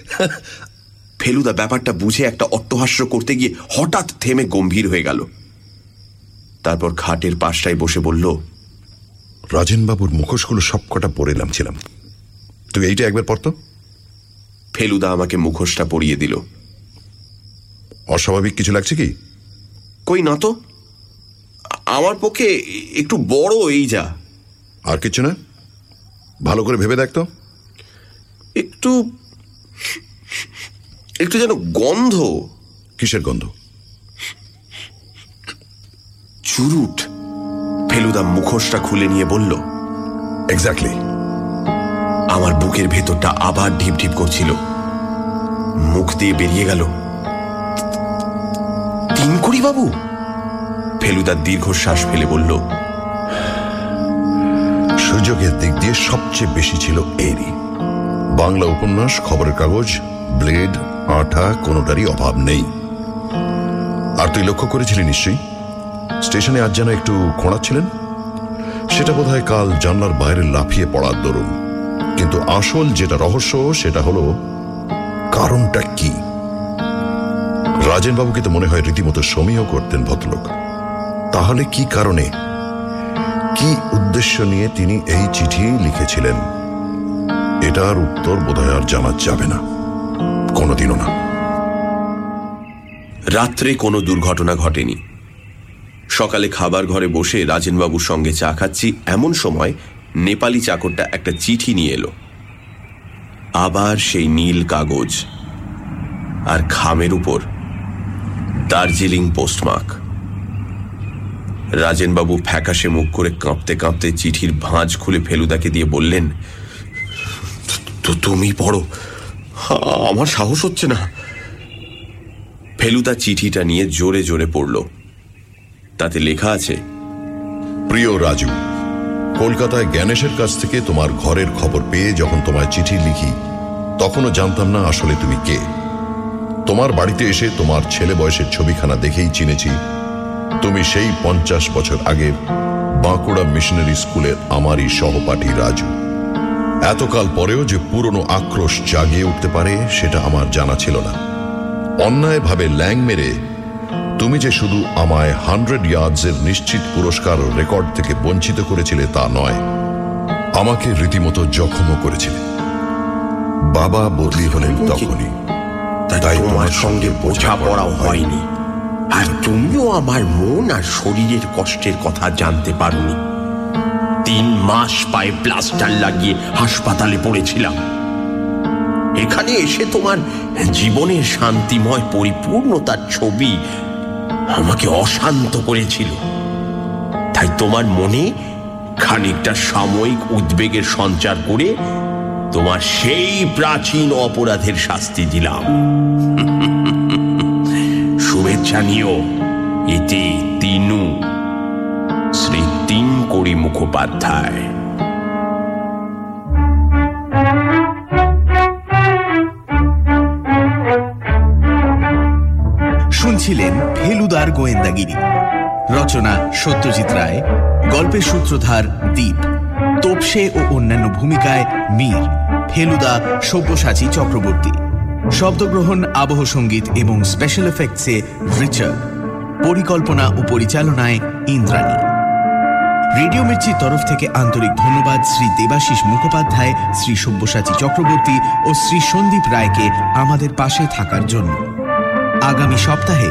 ফেলুদা ব্যাপারটা বুঝে একটা অট্টহাস্য করতে গিয়ে হঠাৎ থেমে গম্ভীর হয়ে গেল। তারপর খাটের পাশটায় বসে বলল রাজেনবাবুর মুখোশগুলো সবকটা পরে নামছিলাম। তুই এইটা একবার পড়তো? ফেলুদা আমাকে মুখোশটা পরিয়ে দিল। অস্বাভাবিক কিছু লাগছে কি? কই না তো। আমার পক্ষে একটু বড় এই যা। আর কিছু না? ভালো করে ভেবে দেখতো একটু একটু যেন গন্ধ। কিসের গন্ধ? চুরুট। ফেলুদা মুখোশটা খুলে নিয়ে বলল এক্স্যাক্টলি আমার বুকের ভেতরটা আবার ঢিপ ঢিপ করছিল। মুখ দিয়ে বেরিয়ে গেল। তিন করি বাবু? ফেলুদা দীর্ঘশ্বাস ফেলে বলল সুযোগের দিক দিয়ে সবচেয়ে বেশি ছিল এরই। বাংলা উপন্যাস, খবরের কাগজ, ব্লেড, আঠা, কোনোটারই অভাব নেই। আর তুই লক্ষ্য করেছিলি নিশ্চয়ই? স্টেশনে আজ যেন একটু খোঁড়াচ্ছিলেন? সেটা বোধহয় কাল জানলার বাইরে লাফিয়ে পড়ার দরুন। কিন্তু আসল যেটা রহস্য, সেটা হলো, কারণটা কি? রাজেনবাবুকে তো মনে হয় রীতিমতো সমীহ করতেন ভদ্রলোক। তাহলে কি কারণে? কি উদ্দেশ্য নিয়ে তিনি এই চিঠি লিখেছিলেন? এটার উত্তর বোধহয় আর জানা যাবে না। কোনোদিনও না। রাত্রে কোনো দুর্ঘটনা ঘটেনি। সকালে খাবার ঘরে বসে রাজেনবাবুর সঙ্গে চা খাচ্ছি, এমন সময় নেপালি চাকরটা একটা চিঠি নিয়ে এলো। আবার সেই নীল কাগজ আর খামের উপর দার্জিলিং পোস্টমার্ক। রাজেনবাবু ফ্যাকাশে মুখ করে কাঁপতে কাঁপতে চিঠির ভাঁজ খুলে ফেলুদাকে দিয়ে বললেন, তো তুমি পড়ো। আমার সাহস হচ্ছে না। ফেলুদা চিঠিটা নিয়ে জোরে জোরে পড়ল। তাতে লেখা আছে, প্রিয় রাজু কলকাতায় জ্ঞানেশের কাছ থেকে তোমার ঘরের খবর পেয়ে যখন তোমায় চিঠি লিখি, তখনও জানতাম না আসলে তুমি কে। তোমার বাড়িতে এসে তোমার ছেলে বয়সের ছবিখানা দেখেই চিনেছি। তুমি সেই পঞ্চাশ বছর আগের বাঁকুড়া মিশনারি স্কুলের আমারই সহপাঠী রাজু। এতকাল পরেও যে পুরনো আক্রোশ জাগিয়ে উঠতে পারে, সেটা আমার জানা ছিল না। অন্যায়ভাবে ল্যাং মেরে তুমি যে শুধু আমায় হান্ড্রেড ইয়ার্ডসের নিশ্চিত পুরস্কার রেকর্ড থেকে বঞ্চিত করেছিলে তা নয় আমাকে রীতিমতো জখমও করেছিলে। বাবা বদলি হলেন তখনই। তাই তোমার সঙ্গে বোঝাপড়াও হয়নি। আর তুমিও আমার মন আর শরীরের কষ্টের কথা জানতে পারোনি। তিন মাস পায়ে প্লাস্টার লাগিয়ে হাসপাতালে পড়েছিলাম। এখানে এসে তোমার জীবনের শান্তিময় পরিপূর্ণতার ছবি আমাকে অশান্ত করেছিল। তাই তোমার মনে খানিকটা সাময়িক উদ্বেগের সঞ্চার করে তোমার সেই প্রাচীন অপরাধের শাস্তি দিলাম। শুভেচ্ছা নিও ইতি তিনু শ্রী তিন কড়ি মুখোপাধ্যায়। ফেলুদার গোয়েন্দাগিরি। রচনা সত্যজিৎ রায়, গল্পের সূত্রধার দ্বীপ তোপসে ও অন্যান্য ভূমিকায় মীর, ফেলুদা সব্যসাচী চক্রবর্তী। শব্দগ্রহণ, আবহ সংগীত এবং স্পেশাল এফেক্টসে রিচার্ড, পরিকল্পনা ও পরিচালনায় ইন্দ্রাণী। রেডিও মির্চির তরফ থেকে আন্তরিক ধন্যবাদ শ্রী দেবাশিস মুখোপাধ্যায়, শ্রী সব্যসাচী চক্রবর্তী ও শ্রী সন্দীপ রায়কে আমাদের পাশে থাকার জন্য। আগামী সপ্তাহে